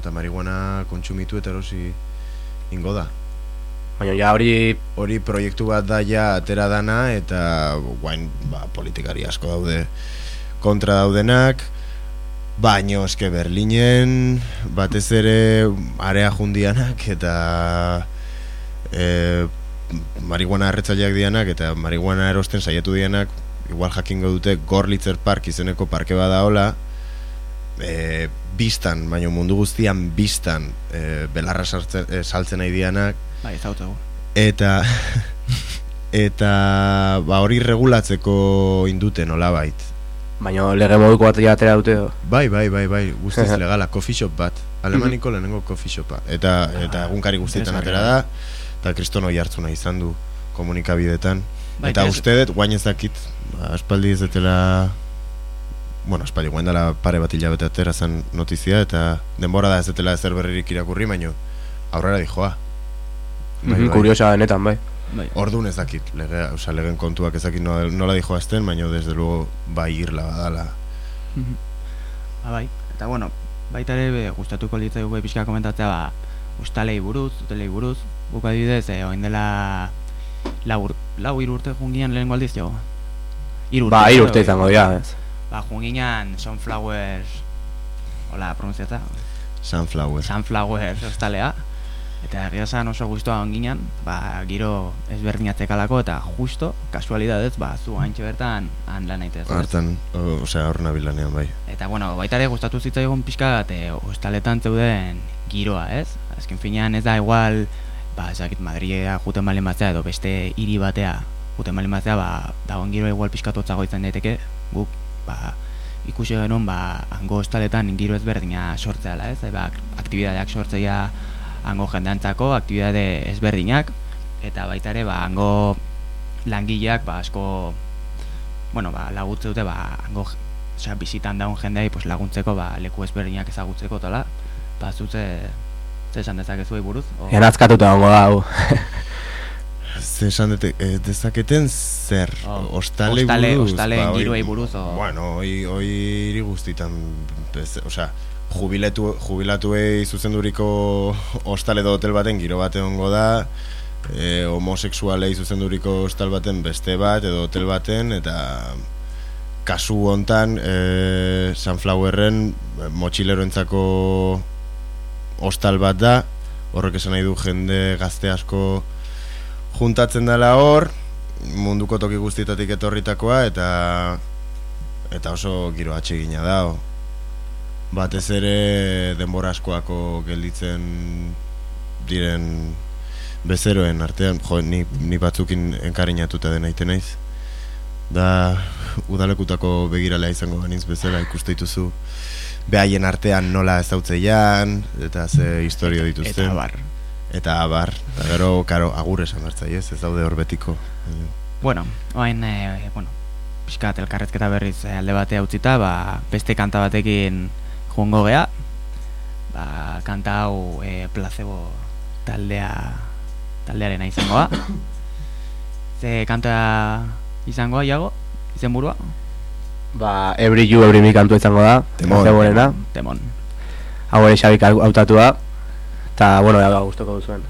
Eta marihuana kontsumitu eta erosi ingo da. Baina ja hori, Hori proiektu bat da ja atera dana eta guain ba, politikari asko daude kontra daudenak. Baino eske Berlinen batez ere area jundianak eta e, marihuana erretzaileak dianak eta marihuana erosten saiatu dianak igual jakingo dute Gorlitzer Park izeneko parke bada hola e, biztan, baino mundu guztian biztan e, belarra e, saltzen nahi dianak Bai, ez hau eta eta ba hori regulatzeko indute nolabait. baina lege moduko bat atera dute. edo. Bai, bai, bai, bai, guztiz legala, coffee shop bat. Alemaniko lehenengo coffee shopa. Eta eta egunkari guztietan atera da, eta kriston hoi hartzuna izan du komunikabidetan. Bai, eta uste dut, guain ez dakit, ba, aspaldi ez dutela bueno, aspaldi guain dela pare bat hilabete atera zen notizia, eta denbora da ez dutela ezer berririk irakurri, baino aurrera dijoa. Bai, Mhm, bai. Kuriosa benetan, bai. Bai. Orduan ez dakit, lege, oza, legen kontuak ez dakit nola, nola dijo azten, baina desde luego bai irla badala. Mhm. Ba, bai. Eta bueno, baita ere be, gustatuko litzaigu pixka komentatzea ba ustalei buruz, utelei buruz, guk adibidez, eh, orain dela lau, lau hiru urte jungian lehenengo aldiz jo. Hiru Ba, hiru urte edo, izango dira, ez. Ba, jungian Sunflowers Hola, pronunziata Sunflower. Sunflowers ostalea Eta egia esan oso guztua onginan Ba, giro ezberdinatzekalako Eta justo, kasualidadez, ba, zu haintxe bertan Han lan naitez ez? Hartan, o- osea, hor nabilanean bai. Eta bueno, baita ere gustatu zitzaigun pixka bat e, ostaletan zeuden giroa, ez? Azken finean ez da igual, ba, ezakit Madrilea juten balen batzea edo beste hiri batea juten balen batzea, ba, dagoen giroa igual pixka izan daiteke, guk, ba, ikusi genuen, ba, hango ostaletan giro ezberdina sortzeala, ez? Ba, aktibidadeak sortzea hango jendeantzako, aktibidade ezberdinak, eta baita ere, ba, hango langileak, ba, asko, bueno, ba, lagutze dute, ba, hango osea, bizitan daun jendeai pues, laguntzeko ba, leku ezberdinak ezagutzeko tala, ba, zutze, ze esan dezakezu buruz? O, Egan azkatuta gongo da, hau. Ze esan dute, eh, dezaketen zer, O, ostale ostale- buruz. ostaleen ba, giroei buruz, o- Bueno, hoi, hoi hiri guztitan, bez, osea, jubiletu, jubilatuei zuzenduriko ostale edo hotel baten giro bate ongo da, e, homosexualei zuzenduriko hostal baten beste bat edo hotel baten, eta kasu hontan e, Sunflowerren e, motxileroentzako hostal bat da, horrek esan nahi du jende gazte asko juntatzen dela hor, munduko toki guztietatik etorritakoa eta eta oso giro atsegina da. Batez ere denbora askoako gelditzen diren bezeroen artean, jo, ni, ni batzukin enkarinatuta den aite naiz. Da udalekutako begiralea izango banintz bezala ikuste dituzu behaien artean nola ezautzeian eta ze historio dituzten. eta bar. Eta abar, eta gero, karo, agur esan hartzaiez, ez daude hor betiko. Bueno, oain, e, bueno, pixkat elkarrezketa berriz eh, alde batea utzita, ba, beste kanta batekin jungo gea, ba, kanta hau e, placebo taldea taldearena izangoa. Ze kanta izangoa, iago, izenburua? Ba, Every You, Every Me kantua izango da. Temon. Zegoenena. Temon. Hau ere Xabik hautatua. Eta, bueno, gustoko duzuen.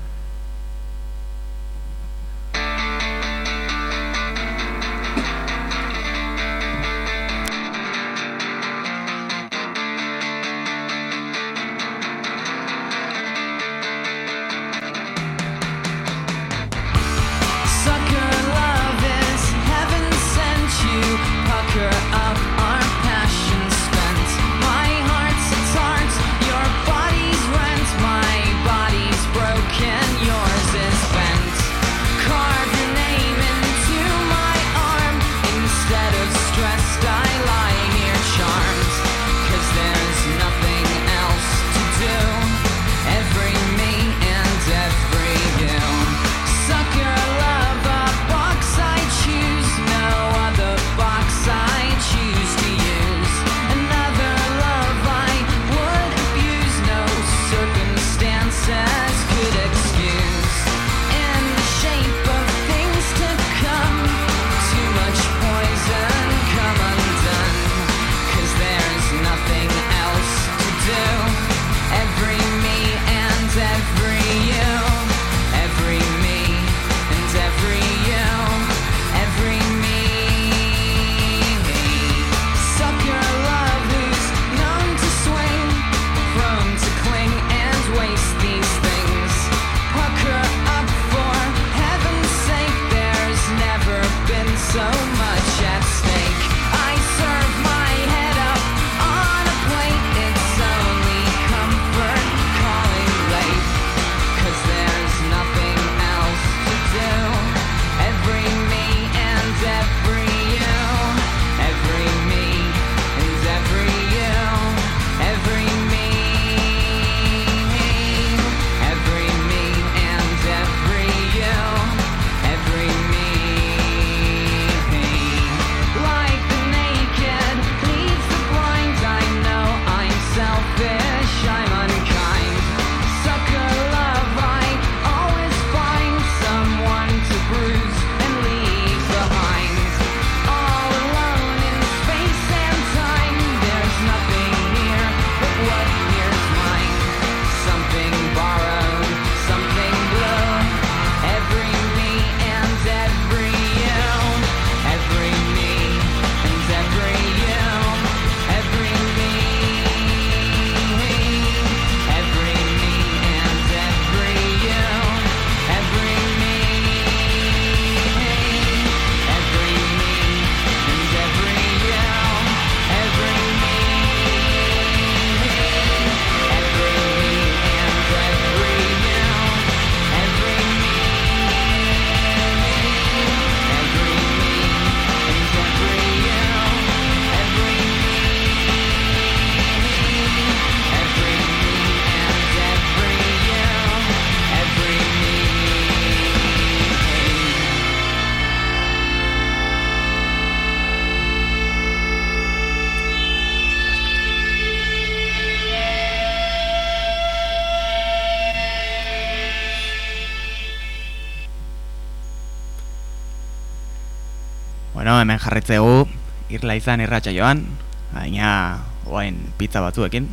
Jarretzegu, irla izan irratxa joan, baina oain pizza batzuekin,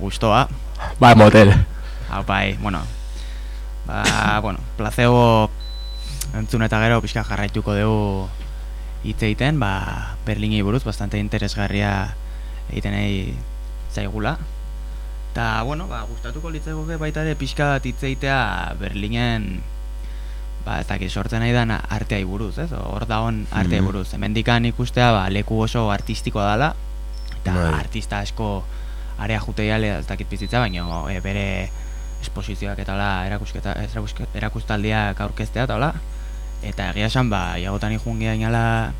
gustoa, Ba, motel. hau bai, bueno, ba, bueno, placebo entzun eta gero pixka jarraituko dugu hitz egiten, ba, Berlini buruz, bastante interesgarria egiten nahi zaigula. Eta, bueno, ba, gustatuko litzegoke baita ere pixka bat hitz egitea Berlinen ba, ez dakit sortzen nahi dan arteai buruz, ez? Hor dagoen arteai Mhm. buruz. Hemendikan ikustea, ba, leku oso artistikoa dela, eta Bai. artista asko area juteiale ez dakit bizitza, baina e, bere esposizioak eta hola erakusketa erakuske- erakustaldiak aurkeztea eta hola. Eta egia esan, ba, iagotan ikun gehala,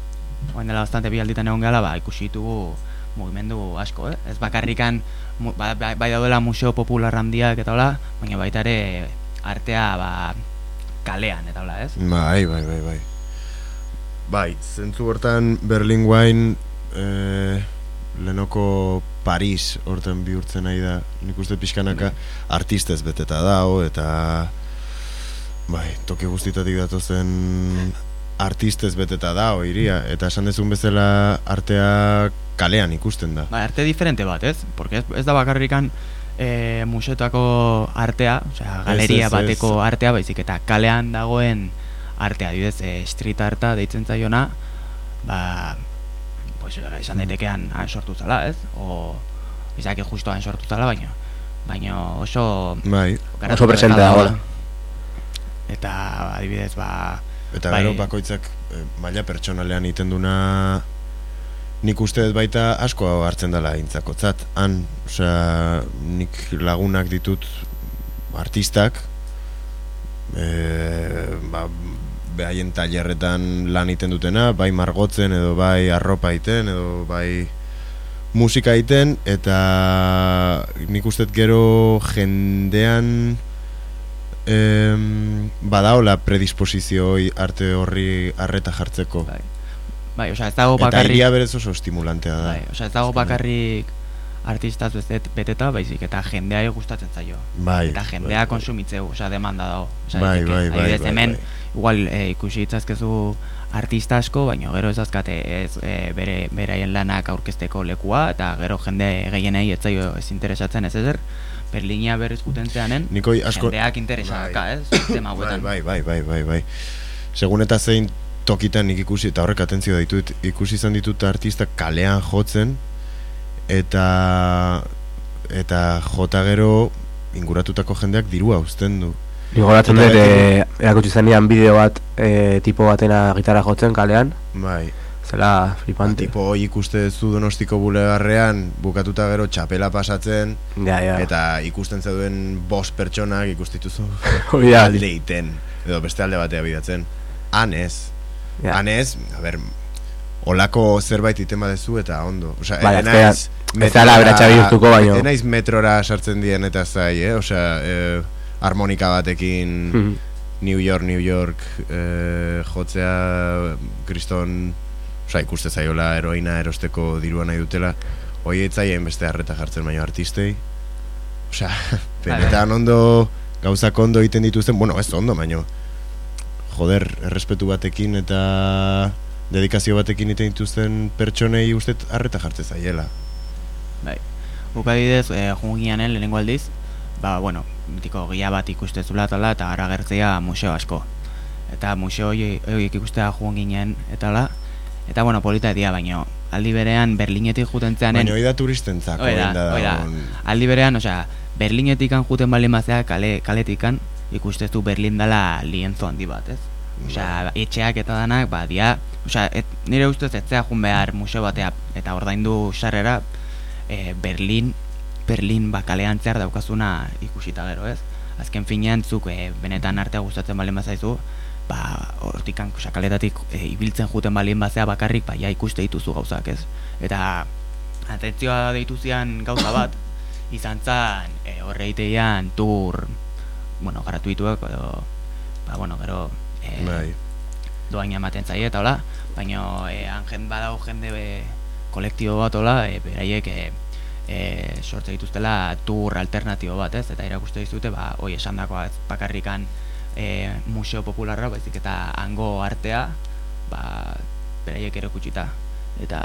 oain dela bastante bi alditan egon gehala, ba, ikusi ditugu mugimendu asko, eh? Ez bakarrikan, mu, ba, bai, bai daudela museo popular handiak eta hola, baina baita ere artea, ba, kalean eta hola, ez? Bai, bai, bai, bai. Bai, zentzu hortan Berlin Wine eh, Lenoko Paris hortan bihurtzen nahi da nik uste pixkanaka artistez beteta dago eta bai, toki guztitatik datozen artistez beteta dago iria eta esan dezun bezala artea kalean ikusten da Ba, arte diferente bat, ez? Porque ez, ez da bakarrikan e, museotako artea, osea, galeria ez, ez. bateko artea, baizik eta kalean dagoen artea, adibidez, e, street arta deitzen zaiona, ba, pues, esan daitekean han sortu zala, ez? O, izaki justo han sortu zala, baina, baina oso... Bai, Oso presente dagoela. Eta, adibidez, ba, Eta Bai. gero bakoitzak eh, maila pertsonalean egiten duna nik uste dut baita asko hartzen dela intzakotzat. Han, osea, nik lagunak ditut artistak e, ba, behaien tailerretan lan egiten dutena, bai margotzen edo bai arropa egiten edo bai musika egiten eta nik uste gero jendean em, badaola predisposizio hoi arte horri arreta jartzeko. bai, bai, osea, ez dago Eta bakarrik... iria berez oso estimulantea da. Bai, osea, ez dago bakarrik artistaz bezet, beteta, baizik, eta jendeai gustatzen zaio. Bai, eta jendea bai, bai. konsumitzeu, osea, demanda dago. Osea, Bai, bai, bai, adibidez, bai, hemen, bai. igual, e, ikusi itzazkezu artista asko, baina gero ez azkate ez e, bere, beraien lanak aurkezteko lekua, eta gero jende gehienei ez zaio ez interesatzen ez ezer, Berlinia berriz gutentzeanen, Nikoi asko... jendeak interesaka, Bai. ez? Tema Bai, bai, bai, bai, bai, bai. Segun eta zein tokitan nik ikusi, eta horrek atentzio ditut, ikusi izan ditut artistak kalean jotzen, eta eta jota gero inguratutako jendeak dirua uzten du. Ni goratzen Eta dut, e, erakutsi zenean bideo bat e, tipo batena gitarra jotzen kalean, Bai, zela Ba, flipante. tipo hoi ikuste zu donostiko bulegarrean, bukatuta gero txapela pasatzen, Ja, ja. eta ikusten zeuden bost pertsonak ikustituzu alde iten, edo beste alde batea bidatzen. Han ez, Ja. han ez, a ber, olako zerbait iten badezu eta ondo. Osea, Bai, ez azkenean, naiz ez dela aberatsa bihurtuko, baino. Ez naiz metrora sartzen dien eta zai, eh? Osea, eh, harmonika batekin Mhm. New York, New York eh, jotzea kriston osea, ikuste zaiola heroina erosteko dirua nahi dutela hoi etzaien beste harreta jartzen baino artistei osea, benetan ondo gauzak ondo egiten dituzten bueno, ez ondo baino joder, errespetu batekin eta dedikazio batekin egiten dituzten pertsonei uste harreta jartzen zaiela Bai. Guk adibidez, e, joan gineanen lehenengo aldiz, ba, bueno, mitiko gila bat ikustezula eta eta gara gertzea museo asko. Eta museo hori- horiek ikustea joan ginen eta la, eta bueno, polita edia, baino aldi berean Berlinetik jutentzeanen, baina hoi da turistentzako Hoi da, egin da hoi da. dagoen- aldi berean, osea, Berlinetikan juten balin bazea kale, kaletikan, ikustezu Berlin dela lienzo handi bat, ez? Osea, etxeak eta danak, ba, dia, osea, et, nire ustez ez zea jun behar museo batea, eta ordaindu sarrera, e, Berlin, Berlin ba, kalean zehar daukazuna ikusita gero, ez? Azken finean, zuk e, benetan artea gustatzen balin bazaizu, ba, hortikan, osea, kaletatik e, ibiltzen juten balin bazea bakarrik, ba, ja ikuste dituzu gauzak, ez? Eta, atentzioa deitu zian gauza bat, izan zan, e, horreiteian tour, bueno, gratuituak, edo, ba, bueno, gero, e, bai. doaina ematen zaie eta hola, baina e, han jen badau jende be, kolektibo bat hola, e, beraiek e, e, sortze dituztela tour alternatibo bat, ez? Eta irakuste dizute, ba, hoi esandakoa ez bakarrikan e, museo popularra, baizik eta hango artea, ba, beraiek ere kutsita. Eta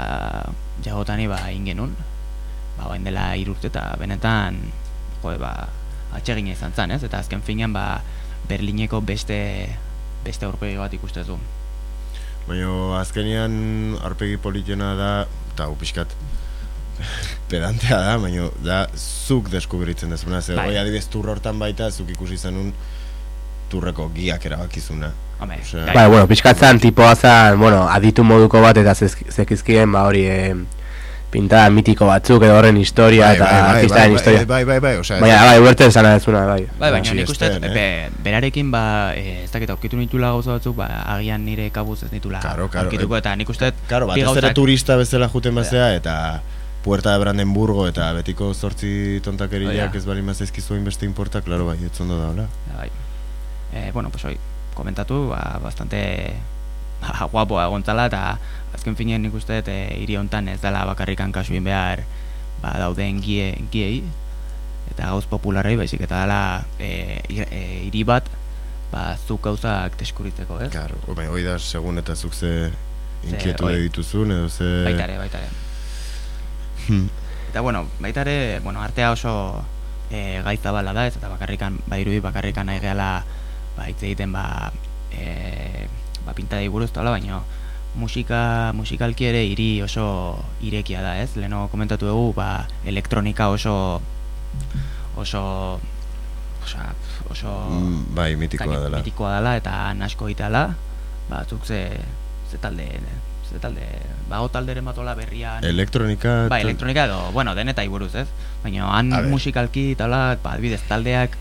jagotani ba egin genuen, ba orain dela urte eta benetan jo ba atsegina izan zen, ez? Eta azken finean ba Berlineko beste beste aurpegi bat ikusten du. Baina azkenian arpegi politena da, eta hau pixkat pedantea da, baina da zuk deskubritzen dezuna, ze Bai. adibidez tur hortan baita zuk ikusi zenun turreko giak erabakizuna. Hombre, Osea, gai- Bai, bueno, pixkatzan tipoa zan, bueno, aditu moduko bat eta zekizkien, ba hori, e, pintada mitiko batzuk edo horren historia bai, eta bai, bai, artistaren bai, historia. bai, bai, bai, osea, Baina, bai, uerten zana dezuna, bai. Bai, baina Gutxi nik uste, eh? be, berarekin ba, e, ez dakit aurkitu nitula gauza batzuk, ba, agian nire kabuz ez nitula Claro, claro, aurkituko, eh, eta nik uste Karo, batez ere gauzak- turista bezala juten bazea, eta Puerta de Brandenburgo eta betiko zortzi Oh, tontakeriak ja. ez bali mazaizkizu inbeste inporta, klaro bai, ez ondo da, hola. Bai. Eh, bueno, pues hoy komentatu, ba, bastante ba, guapoa egontzala eta azken finean nik uste dut eh, hiri hontan ez dela bakarrikan kasuin behar ba, dauden gie, giei eta gauz popularrei baizik eta dela eh, hiri bat ba, zuk gauzak deskuritzeko, ez? Claro, bai, hoi da, segun eta zuk ze inkietude hoi. dituzun, edo ze... Baita ere, baita ere. Hmm. Eta bueno, baita ere, bueno, artea oso e, gai zabala da, ez eta bakarrikan, badirudi bakarrikan nahi gehala ba, hitz egiten ba, e, ba pintadei buruz eta baina musika, musikalki ere hiri oso irekia da, ez? Leno komentatu dugu, ba, elektronika oso oso osea, oso Mm, bai, mitikoa dela. mitikoa dela eta han asko egitala, batzuk ze ze talde ze talde bago talderen batola berrian Elektronika... Eta- elektronika edo, bueno, denetai buruz, ez? Baina han musikalki eta hola, ba, adibidez, taldeak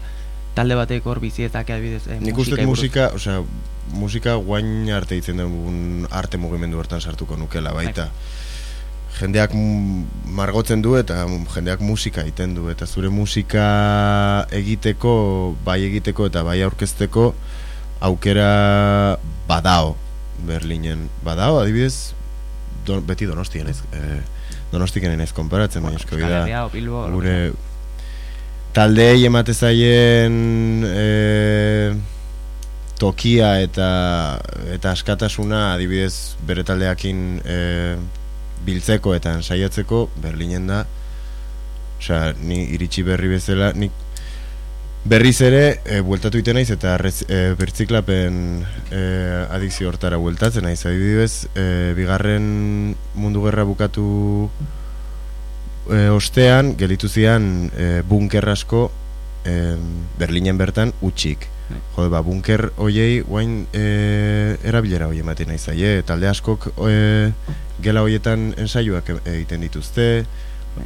talde batek hor bizi ezake adibidez eh, Nik uste musika, osea, musika guain arte itzen dugun arte mugimendu hortan sartuko nukela baita. Jendeak margotzen du eta jendeak musika egiten du eta zure musika egiteko, bai egiteko eta bai aurkezteko aukera badao Berlinen. Badao, adibidez, don, beti donostien ez, eh, donostiken ez konparatzen, baina esko gure taldeei emate zaien e, tokia eta eta askatasuna adibidez bere taldeakin e, biltzeko eta ensaiatzeko Berlinen da osea ni iritsi berri bezala nik berriz ere e, bueltatu iten naiz eta rez, e, bertziklapen e, adikzio hortara bueltatzen naiz adibidez e, bigarren mundu gerra bukatu e, ostean gelitu zian e, bunker asko e, Berlinen bertan utxik. Jode, ba, bunker hoiei guain e, erabilera hoi ematen nahi zaie, talde askok e, gela hoietan ensaioak egiten dituzte,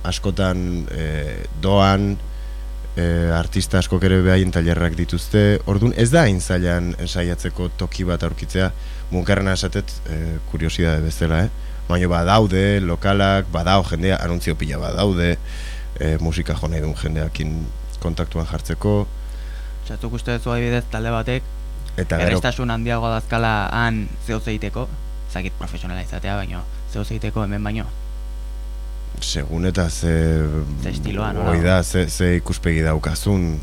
askotan e, doan, e, artista askok ere behaien tailerrak dituzte, ordun ez da hain zailan ensaiatzeko toki bat aurkitzea, bunkerrena esatet, e, kuriosidade bezala, eh? Baina badaude, lokalak, badao jendea, anuntzio pila badaude, e, musika jo nahi duen jendeakin kontaktuan jartzeko, Osea, zuk uste duzu adibidez talde batek eta gero, errestasun handiagoa dazkala han zehoz egiteko, zakit profesionala izatea, baina zehoz egiteko hemen baino. segun eta ze... Ze estiloa, nola? Hoi da, ze, ze ikuspegi daukazun,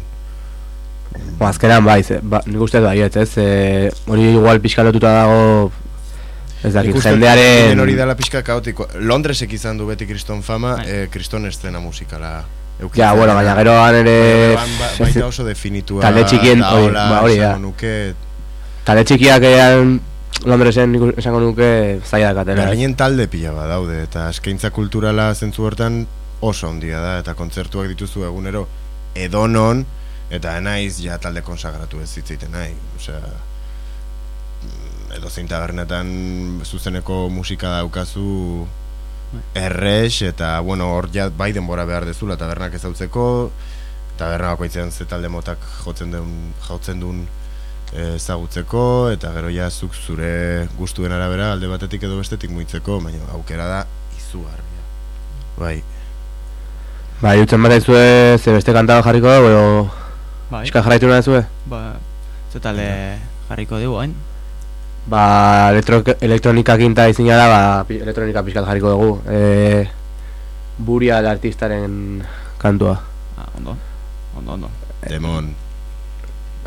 Bo, azkenan bai, ze, ba, nik uste baiet, ez? E, hori igual pixka lotuta dago ez dakit, jendearen hori dela pixka kaotiko. Londresek izan du beti kriston fama, Bai. eh, kriston estena musikala. Eukitzen Ja, bueno, baina geroan ere Baina ban- ba- baita oso definitua Talde txikien, hori, daola, ba, hori da. nuke, Talde txikiak ean Londresen esango nuke zaila dakatela. Berlinen talde pila badaude eta eskaintza kulturala zentzu hortan oso handia da eta kontzertuak dituzu egunero edonon eta naiz ja talde konsagratu ez zitzeiten nahi, osea edo zein tabernetan zuzeneko musika daukazu errex eta bueno hor ja bai denbora behar dezula tabernak ezautzeko taberna bakoitzean ze talde motak jotzen duen jotzen duen eh, ezagutzeko eta gero ja zuk zure gustuen arabera alde batetik edo bestetik muitzeko, baina aukera da izugarria. Bai, Ba, irutzen bat ezue, ze beste kantaba jarriko dugu, edo Bai, pixka jarraitu nahi zue? ba, ze talde jarriko dugu, hain? Ba, elektro, elektronika kinta izina da, ba, elektronika pixkat jarriko dugu. E, Buria el artistaren kantua. Ah, ondo, ondo, ondo. demon.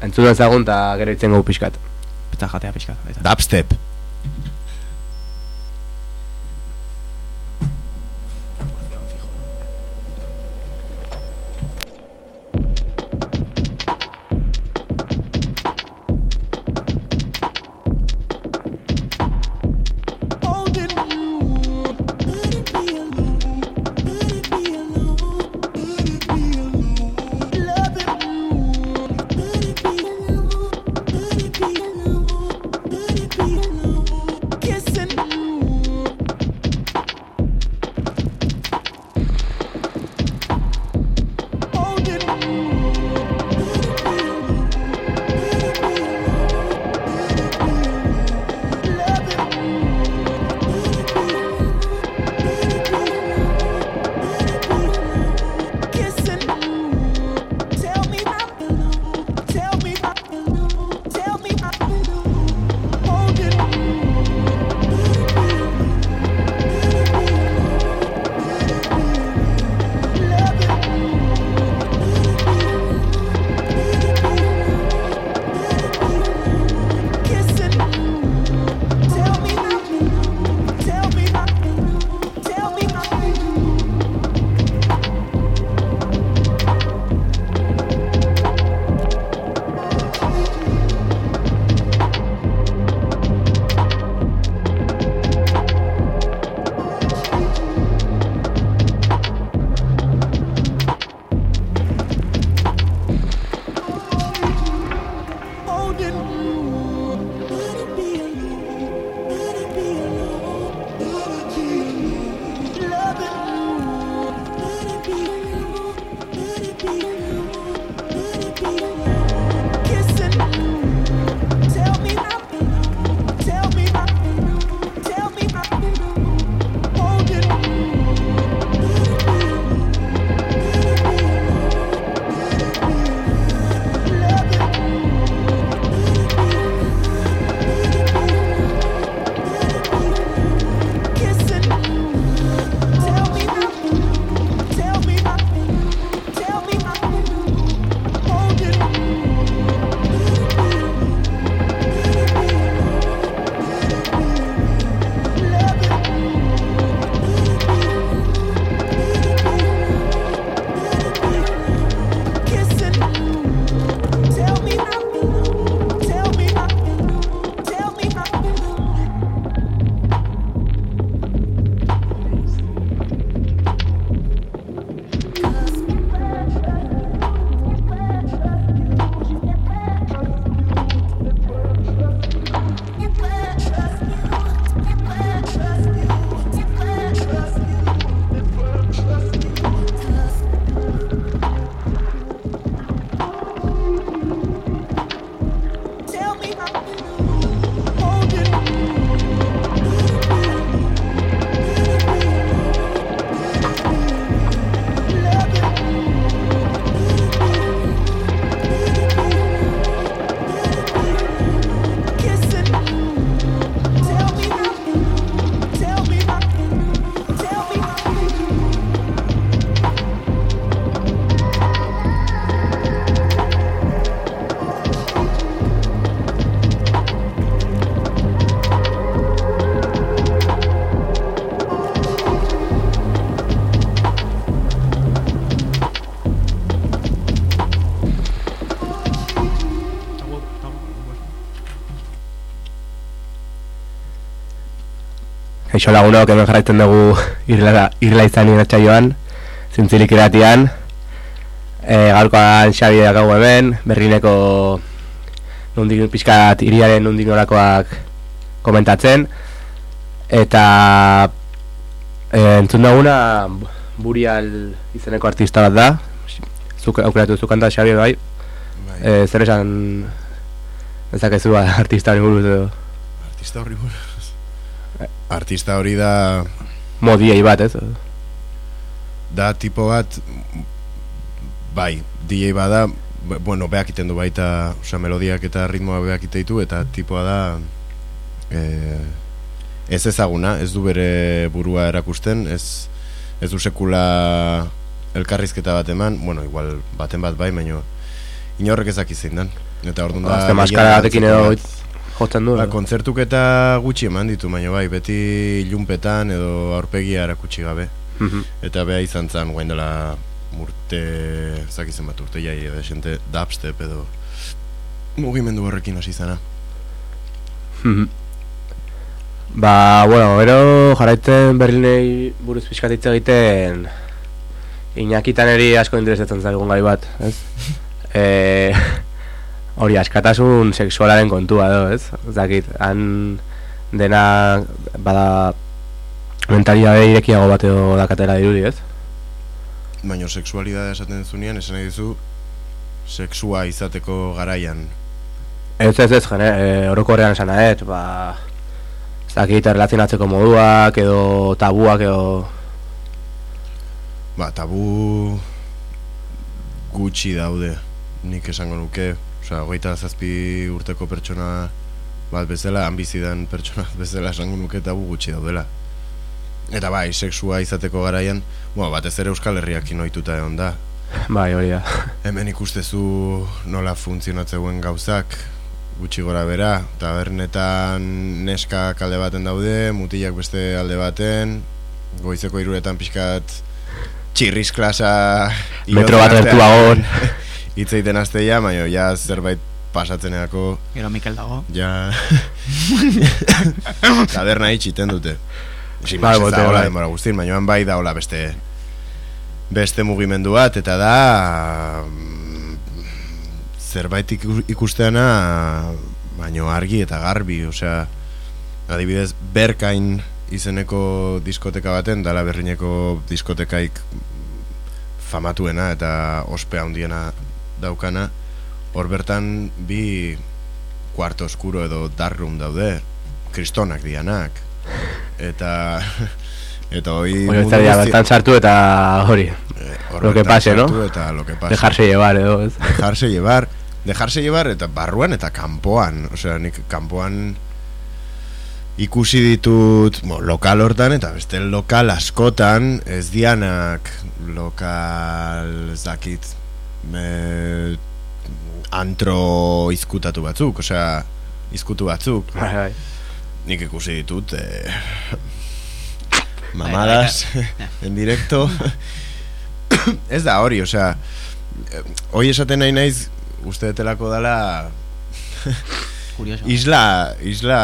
Entzun ezagun eta gero itzen dugu pixkat. Pizza jatea pixka. baita. Dubstep. Eixo lagunok hemen jarraitzen dugu irla, irla izan iratxa joan, zintzilik iratian. E, gaurkoan Xabi dakagu hemen, berrineko nundik pixkat iriaren nundik norakoak komentatzen. Eta e, entzun duguna Burial izeneko artista bat da. Zuk aukeratu zu kanta Xabi bai. Bai, E, zer esan ezakezu ba, artista hori buruz edo artista horri buruz. Artista hori da modiei bat, ez? da tipo bat bai, DJ bada bueno, beak iten du baita osea, melodiak eta ritmoa beak ite ditu eta tipoa da e, ez ezaguna, ez du bere burua erakusten ez, ez du sekula elkarrizketa bat eman bueno, igual baten bat bai, baino inorrek ezak zein dan eta orduan da Azte maskara batekin edo. Jotzen du. Ba, edo? kontzertuk eta gutxi eman ditu, baina bai, beti ilunpetan edo aurpegia erakutsi gabe. Mhm. Eta beha izan zen, guain dela urte, zakizen bat urte jai, edo esente dubstep edo mugimendu horrekin hasi zana. Mhm. Ba, bueno, gero jarraitzen Berlinei buruz pixkat hitz egiten Iñakitan eri asko interesatzen zaigun gai bat, ez? e, hori, askatasun sexualaren kontua edo, ez? Ez dakit, han dena bada mentalitate irekiago bat edo dakatera dirudi, ez? Baina sexualidadea esaten zunean, esan nahi duzu, sexua izateko garaian. Ez ez ez, jene, e, orokorrean esan nahet, ba, ez dakit, erlazionatzeko moduak edo tabuak edo Ba, tabu gutxi daude, nik esango nuke, osea, hogeita zazpi urteko pertsona bat bezala, han bizi den pertsona bat bezala esango nuke tabu gutxi daudela. Eta bai, sexua izateko garaian, bueno, batez ere Euskal Herriakin ohituta egon da. Bai, hori da. Hemen ikustezu nola funtzionatzeuen gauzak, gutxi gora bera, tabernetan neskak alde baten daude, mutilak beste alde baten, goizeko iruretan pixkat txirriz klasa Metro bat gertuagon. hitz egiten azteia, baina ja zerbait pasatzeneako Gero Mikel dago. ja taberna itxiten dute Bai, ez bote, hola bai. denbora guztin, baina bai da hola beste beste mugimendu bat, eta da mm, zerbait iku- ikusteana baino argi eta garbi, osea adibidez Berkain izeneko diskoteka baten, dala berrineko diskotekaik famatuena eta ospe handiena daukana, hor bertan bi kuarto oskuro edo dark room daude, kristonak dianak, eta eta hoi Hori zaila, bertan sartu eta hori, eh, hor lo que pase, no? Eta lo que pase dejarse llevar edo, ez? dejarse llevar dejarse llevar eta barruan eta kanpoan osea nik kanpoan ikusi ditut bo, lokal hortan eta beste lokal askotan ez dianak lokal ez dakit me, antro izkutatu batzuk osea izkutu batzuk Bai, bai. nik ikusi ditut eh, mamadas en directo ez da hori, osea eh, hoi esaten nahi naiz uste detelako dala Kurioso. isla isla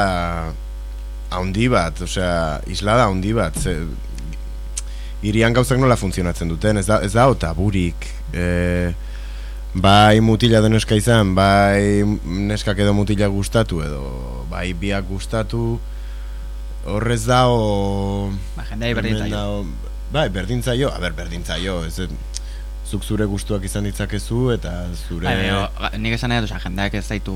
haundi bat, osea isla da haundi bat ze, irian gauzak nola funtzionatzen duten ez da, ez da taburik e, bai mutila edo neska izan bai neskak edo mutila gustatu edo bai biak gustatu horrez dao Ba, jendei berdin hemen zaio. dao- bai, berdin zaio, a ber, berdin zaio ez, zuk zure gustuak izan ditzakezu eta zure Bai, ga- nik esan osea, jendeak ez zaitu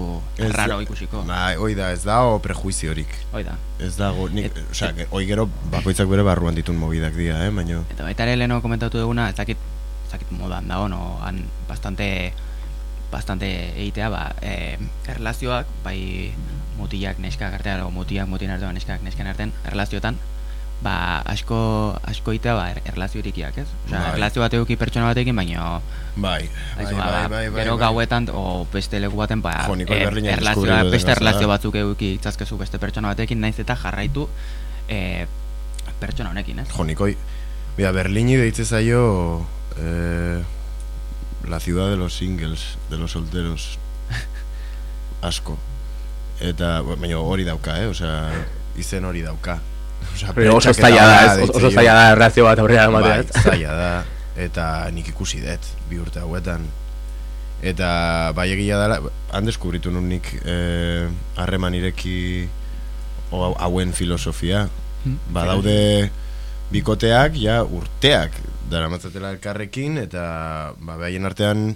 raro ikusiko. Bai, hoi da, ez dago prejuiziorik. Hoi da. Ez dago, nik, Et- osea, ge- hoi gero bakoitzak bere barruan ditun mogidak dira, eh, baina... Eta baita ere leheno komentatu duguna, ez dakit, ez dakit modan dago, no, han bastante, bastante egitea, ba, e, erlazioak, bai mutilak neskak artean, o mutilak mutien artean, neskak nesken artean, erlazioetan, ba, asko, asko egitea, ba, er, erlazio irikiak, ez? Osea, Bai. erlazio bat eduki pertsona batekin, baina, Bai, bai, bai, ba, bai, bai, gero bai. gauetan o beste leku baten ba, er- Berlinak erlazioa, beste erlazio da. batzuk eduki itzazkezu beste pertsona batekin naiz eta jarraitu e, pertsona honekin, ez? Jo, nikoi, bera, Berlini deitze zaio eh, la ciudad de los singles, de los solteros, asko. Eta, baina hori dauka, eh, osea, izen hori dauka. Osea, Pero oso zaila da, ez? Oso zaila da errazio bat aurrera ematea, Bai, zaila da, eta nik ikusi dut, bi urte hauetan. Eta bai egia dela, han deskubritu nun nik eh, harreman ireki o, hauen filosofia. Hmm. Badaude bikoteak, ja urteak daramatzatela elkarrekin, eta ba, behaien artean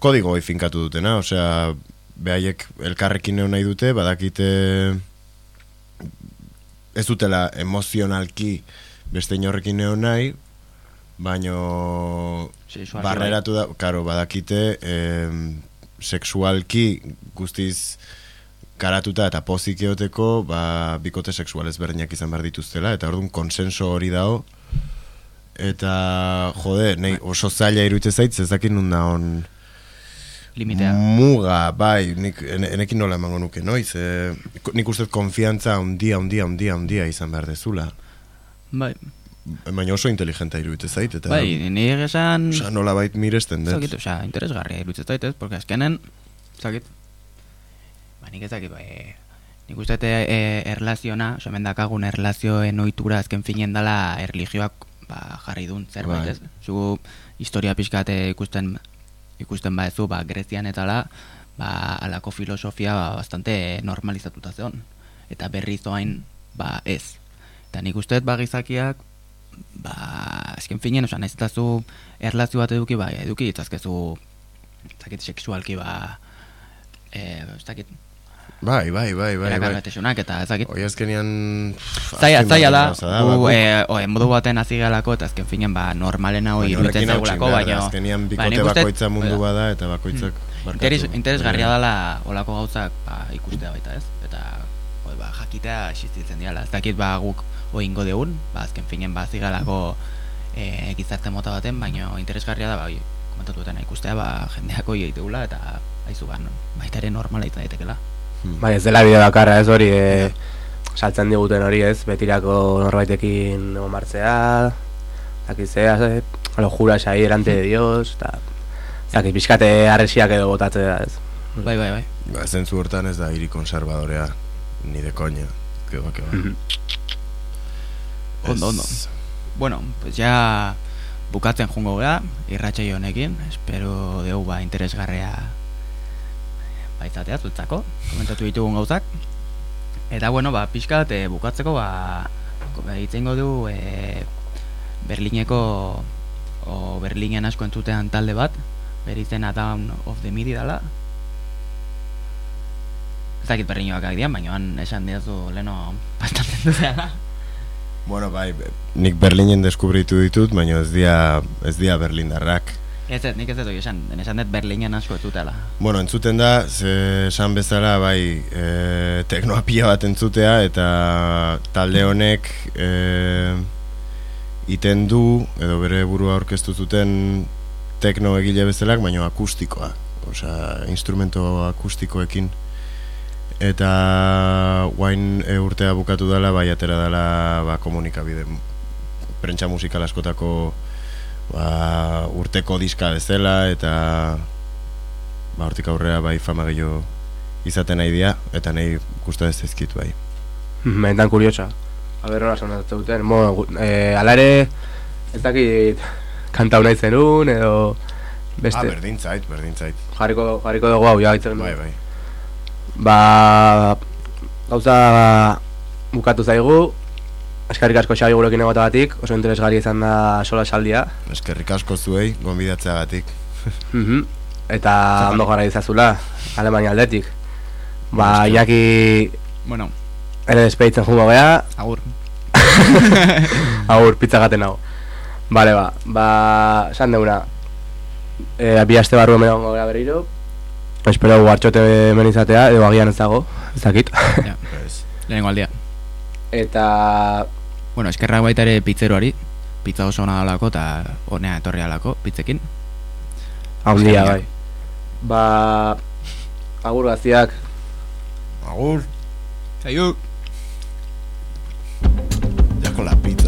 kodigo finkatu dutena, osea, behaiek elkarrekin neon nahi dute, badakite ez dutela emozionalki beste inorrekin neon nahi, baino Sexualki barreratu da, karo, badakite em, sexualki guztiz karatuta eta pozik eoteko, ba, bikote sexual ezberdinak izan behar dituztela, eta orduan konsenso hori dago, eta, jode, nei oso zaila iruditzen zait, ez dakit nun da on Limitea. muga, bai, nik, ene- enekin nola emango nuke, noiz, e, nik uste konfiantza handia, handia, handia, handia izan behar dezula. Bai, Baina oso inteligenta iruditzen zait, eta... bai, ni esan... Osa, nola bait miresten dut. Zakit, osea, interesgarria iruditzen zait, ez? Porque azkenen, zakit, ba, nik ez dakit, ba, e, nik uste dut e, erlaziona, osea, mendakagun erlazioen ohitura azken finen dala erligioak ba, jarri dun zerbait, Bai. ez? Zu historia pixkate ikusten ikusten baezu, ba, Grezian eta la, ba, alako filosofia ba, bastante normalizatuta zeon. Eta berriz oain, ba, ez. Eta nik uste dut, ba, gizakiak, ba, azken finen, osan ez zu erlazio bat eduki, bai, eduki itzazkezu, ez dakit, sexualki, ba, e, ez Bai, bai, bai, bai, bai. erakargatesunak, eta ez dakit, Hoi azkenian... Zaila, zaila da, ba, gu, e, o, modu baten hasi galako, eta azken finen, ba, normalena hoi iruditzen zaigulako, baina... Azkenian ba, bikote uste- bakoitza mundu bada, eta bakoitzak... barkatu. Interes, interesgarria Bai. dela olako gauzak ba, ikustea baita ez? Eta oi, ba, jakitea existitzen diala ez dakit ba, guk oingo deun ba, azken finen ba, zigalako e, gizarte mota baten baina interesgarria da ba, komentatu dutena ikustea ba, jendeak hoi egiteula eta aizu ba, no, baita ere normala izan daitekela Bai, ez dela bide bakarra, ez hori, e, saltzen diguten hori, ez, betirako norbaitekin egon martzea, zakizea, ze, lo juras ahí delante de Dios, eta, zakit, pixkate arresiak edo botatzea, ez. bai, bai, bai Ba, zentzu hortan ez da hiri konservadorea, ni de koña. Que ba, que ba. Ondo, ondo. bueno, pues ya bukatzen jungo gara irratsaio honekin espero deu ba, interesgarrea baitzatea zutzako komentatu ditugun gauzak. Eta bueno, ba, pixkat e, bukatzeko ba, ko- ba, du e, Berlineko o Berlinen asko entzutean talde bat. Berizena Down of the Midi dala. Ez dakit Berlinoak dian, baina esan diazu leno bastante entzuteana Bueno, bai, nik Berlinen deskubritu ditut, baina ez dia, ez dia Berlindarrak. Ez ez, nik ez dut esan, esan dut Berlinen asko ez dutela. Bueno, entzuten da, esan bezala, bai, e, teknoa pila bat entzutea, eta talde honek e, iten du, edo bere burua aurkeztu zuten tekno egile bezalak, baina akustikoa. Osea, instrumento akustikoekin. Eta guain e, urtea bukatu dela, bai atera dela ba, komunikabide prentsa musikal askotako ba, urteko diska bezala eta ba, hortik aurrera bai fama gehiago izaten nahi dira eta nahi gusta ez ezkit bai. Mentan kuriosa. A ber, nola sonatzen duten. Mo, gu- eh, ala ere, ez dakit kanta nahi zenun, edo beste. Ah, berdin zait, berdin zait. jarriko, jarriko dugu hau, ja, itzen. Bai, bai. Ba, gauza bukatu zaigu, eskarrik asko xabi gurekin egotagatik, oso interesgarri izan da sola esaldia. Eskerrik asko zuei, gonbidatzeagatik. Mhm. Eta ondo gara izazula, Alemania aldetik. Ba, Esker. Iñaki Bueno, ere despeitzen jungo gea, agur. agur, pizza gaten hau. Bale, ba, ba, esan deuna, e, bi aste barru hemen gara berriro, espero guartxote hemen izatea, edo agian ez dago, ez dakit. ja, lehenengo aldia. Eta, Bueno, eskerrak baita ere pizzeroari, pizza oso ona dalako eta honea etorri dalako pizzekin. haundia bai. Ba, agur gaztiak, Agur. Zaiu! Ya con la pizza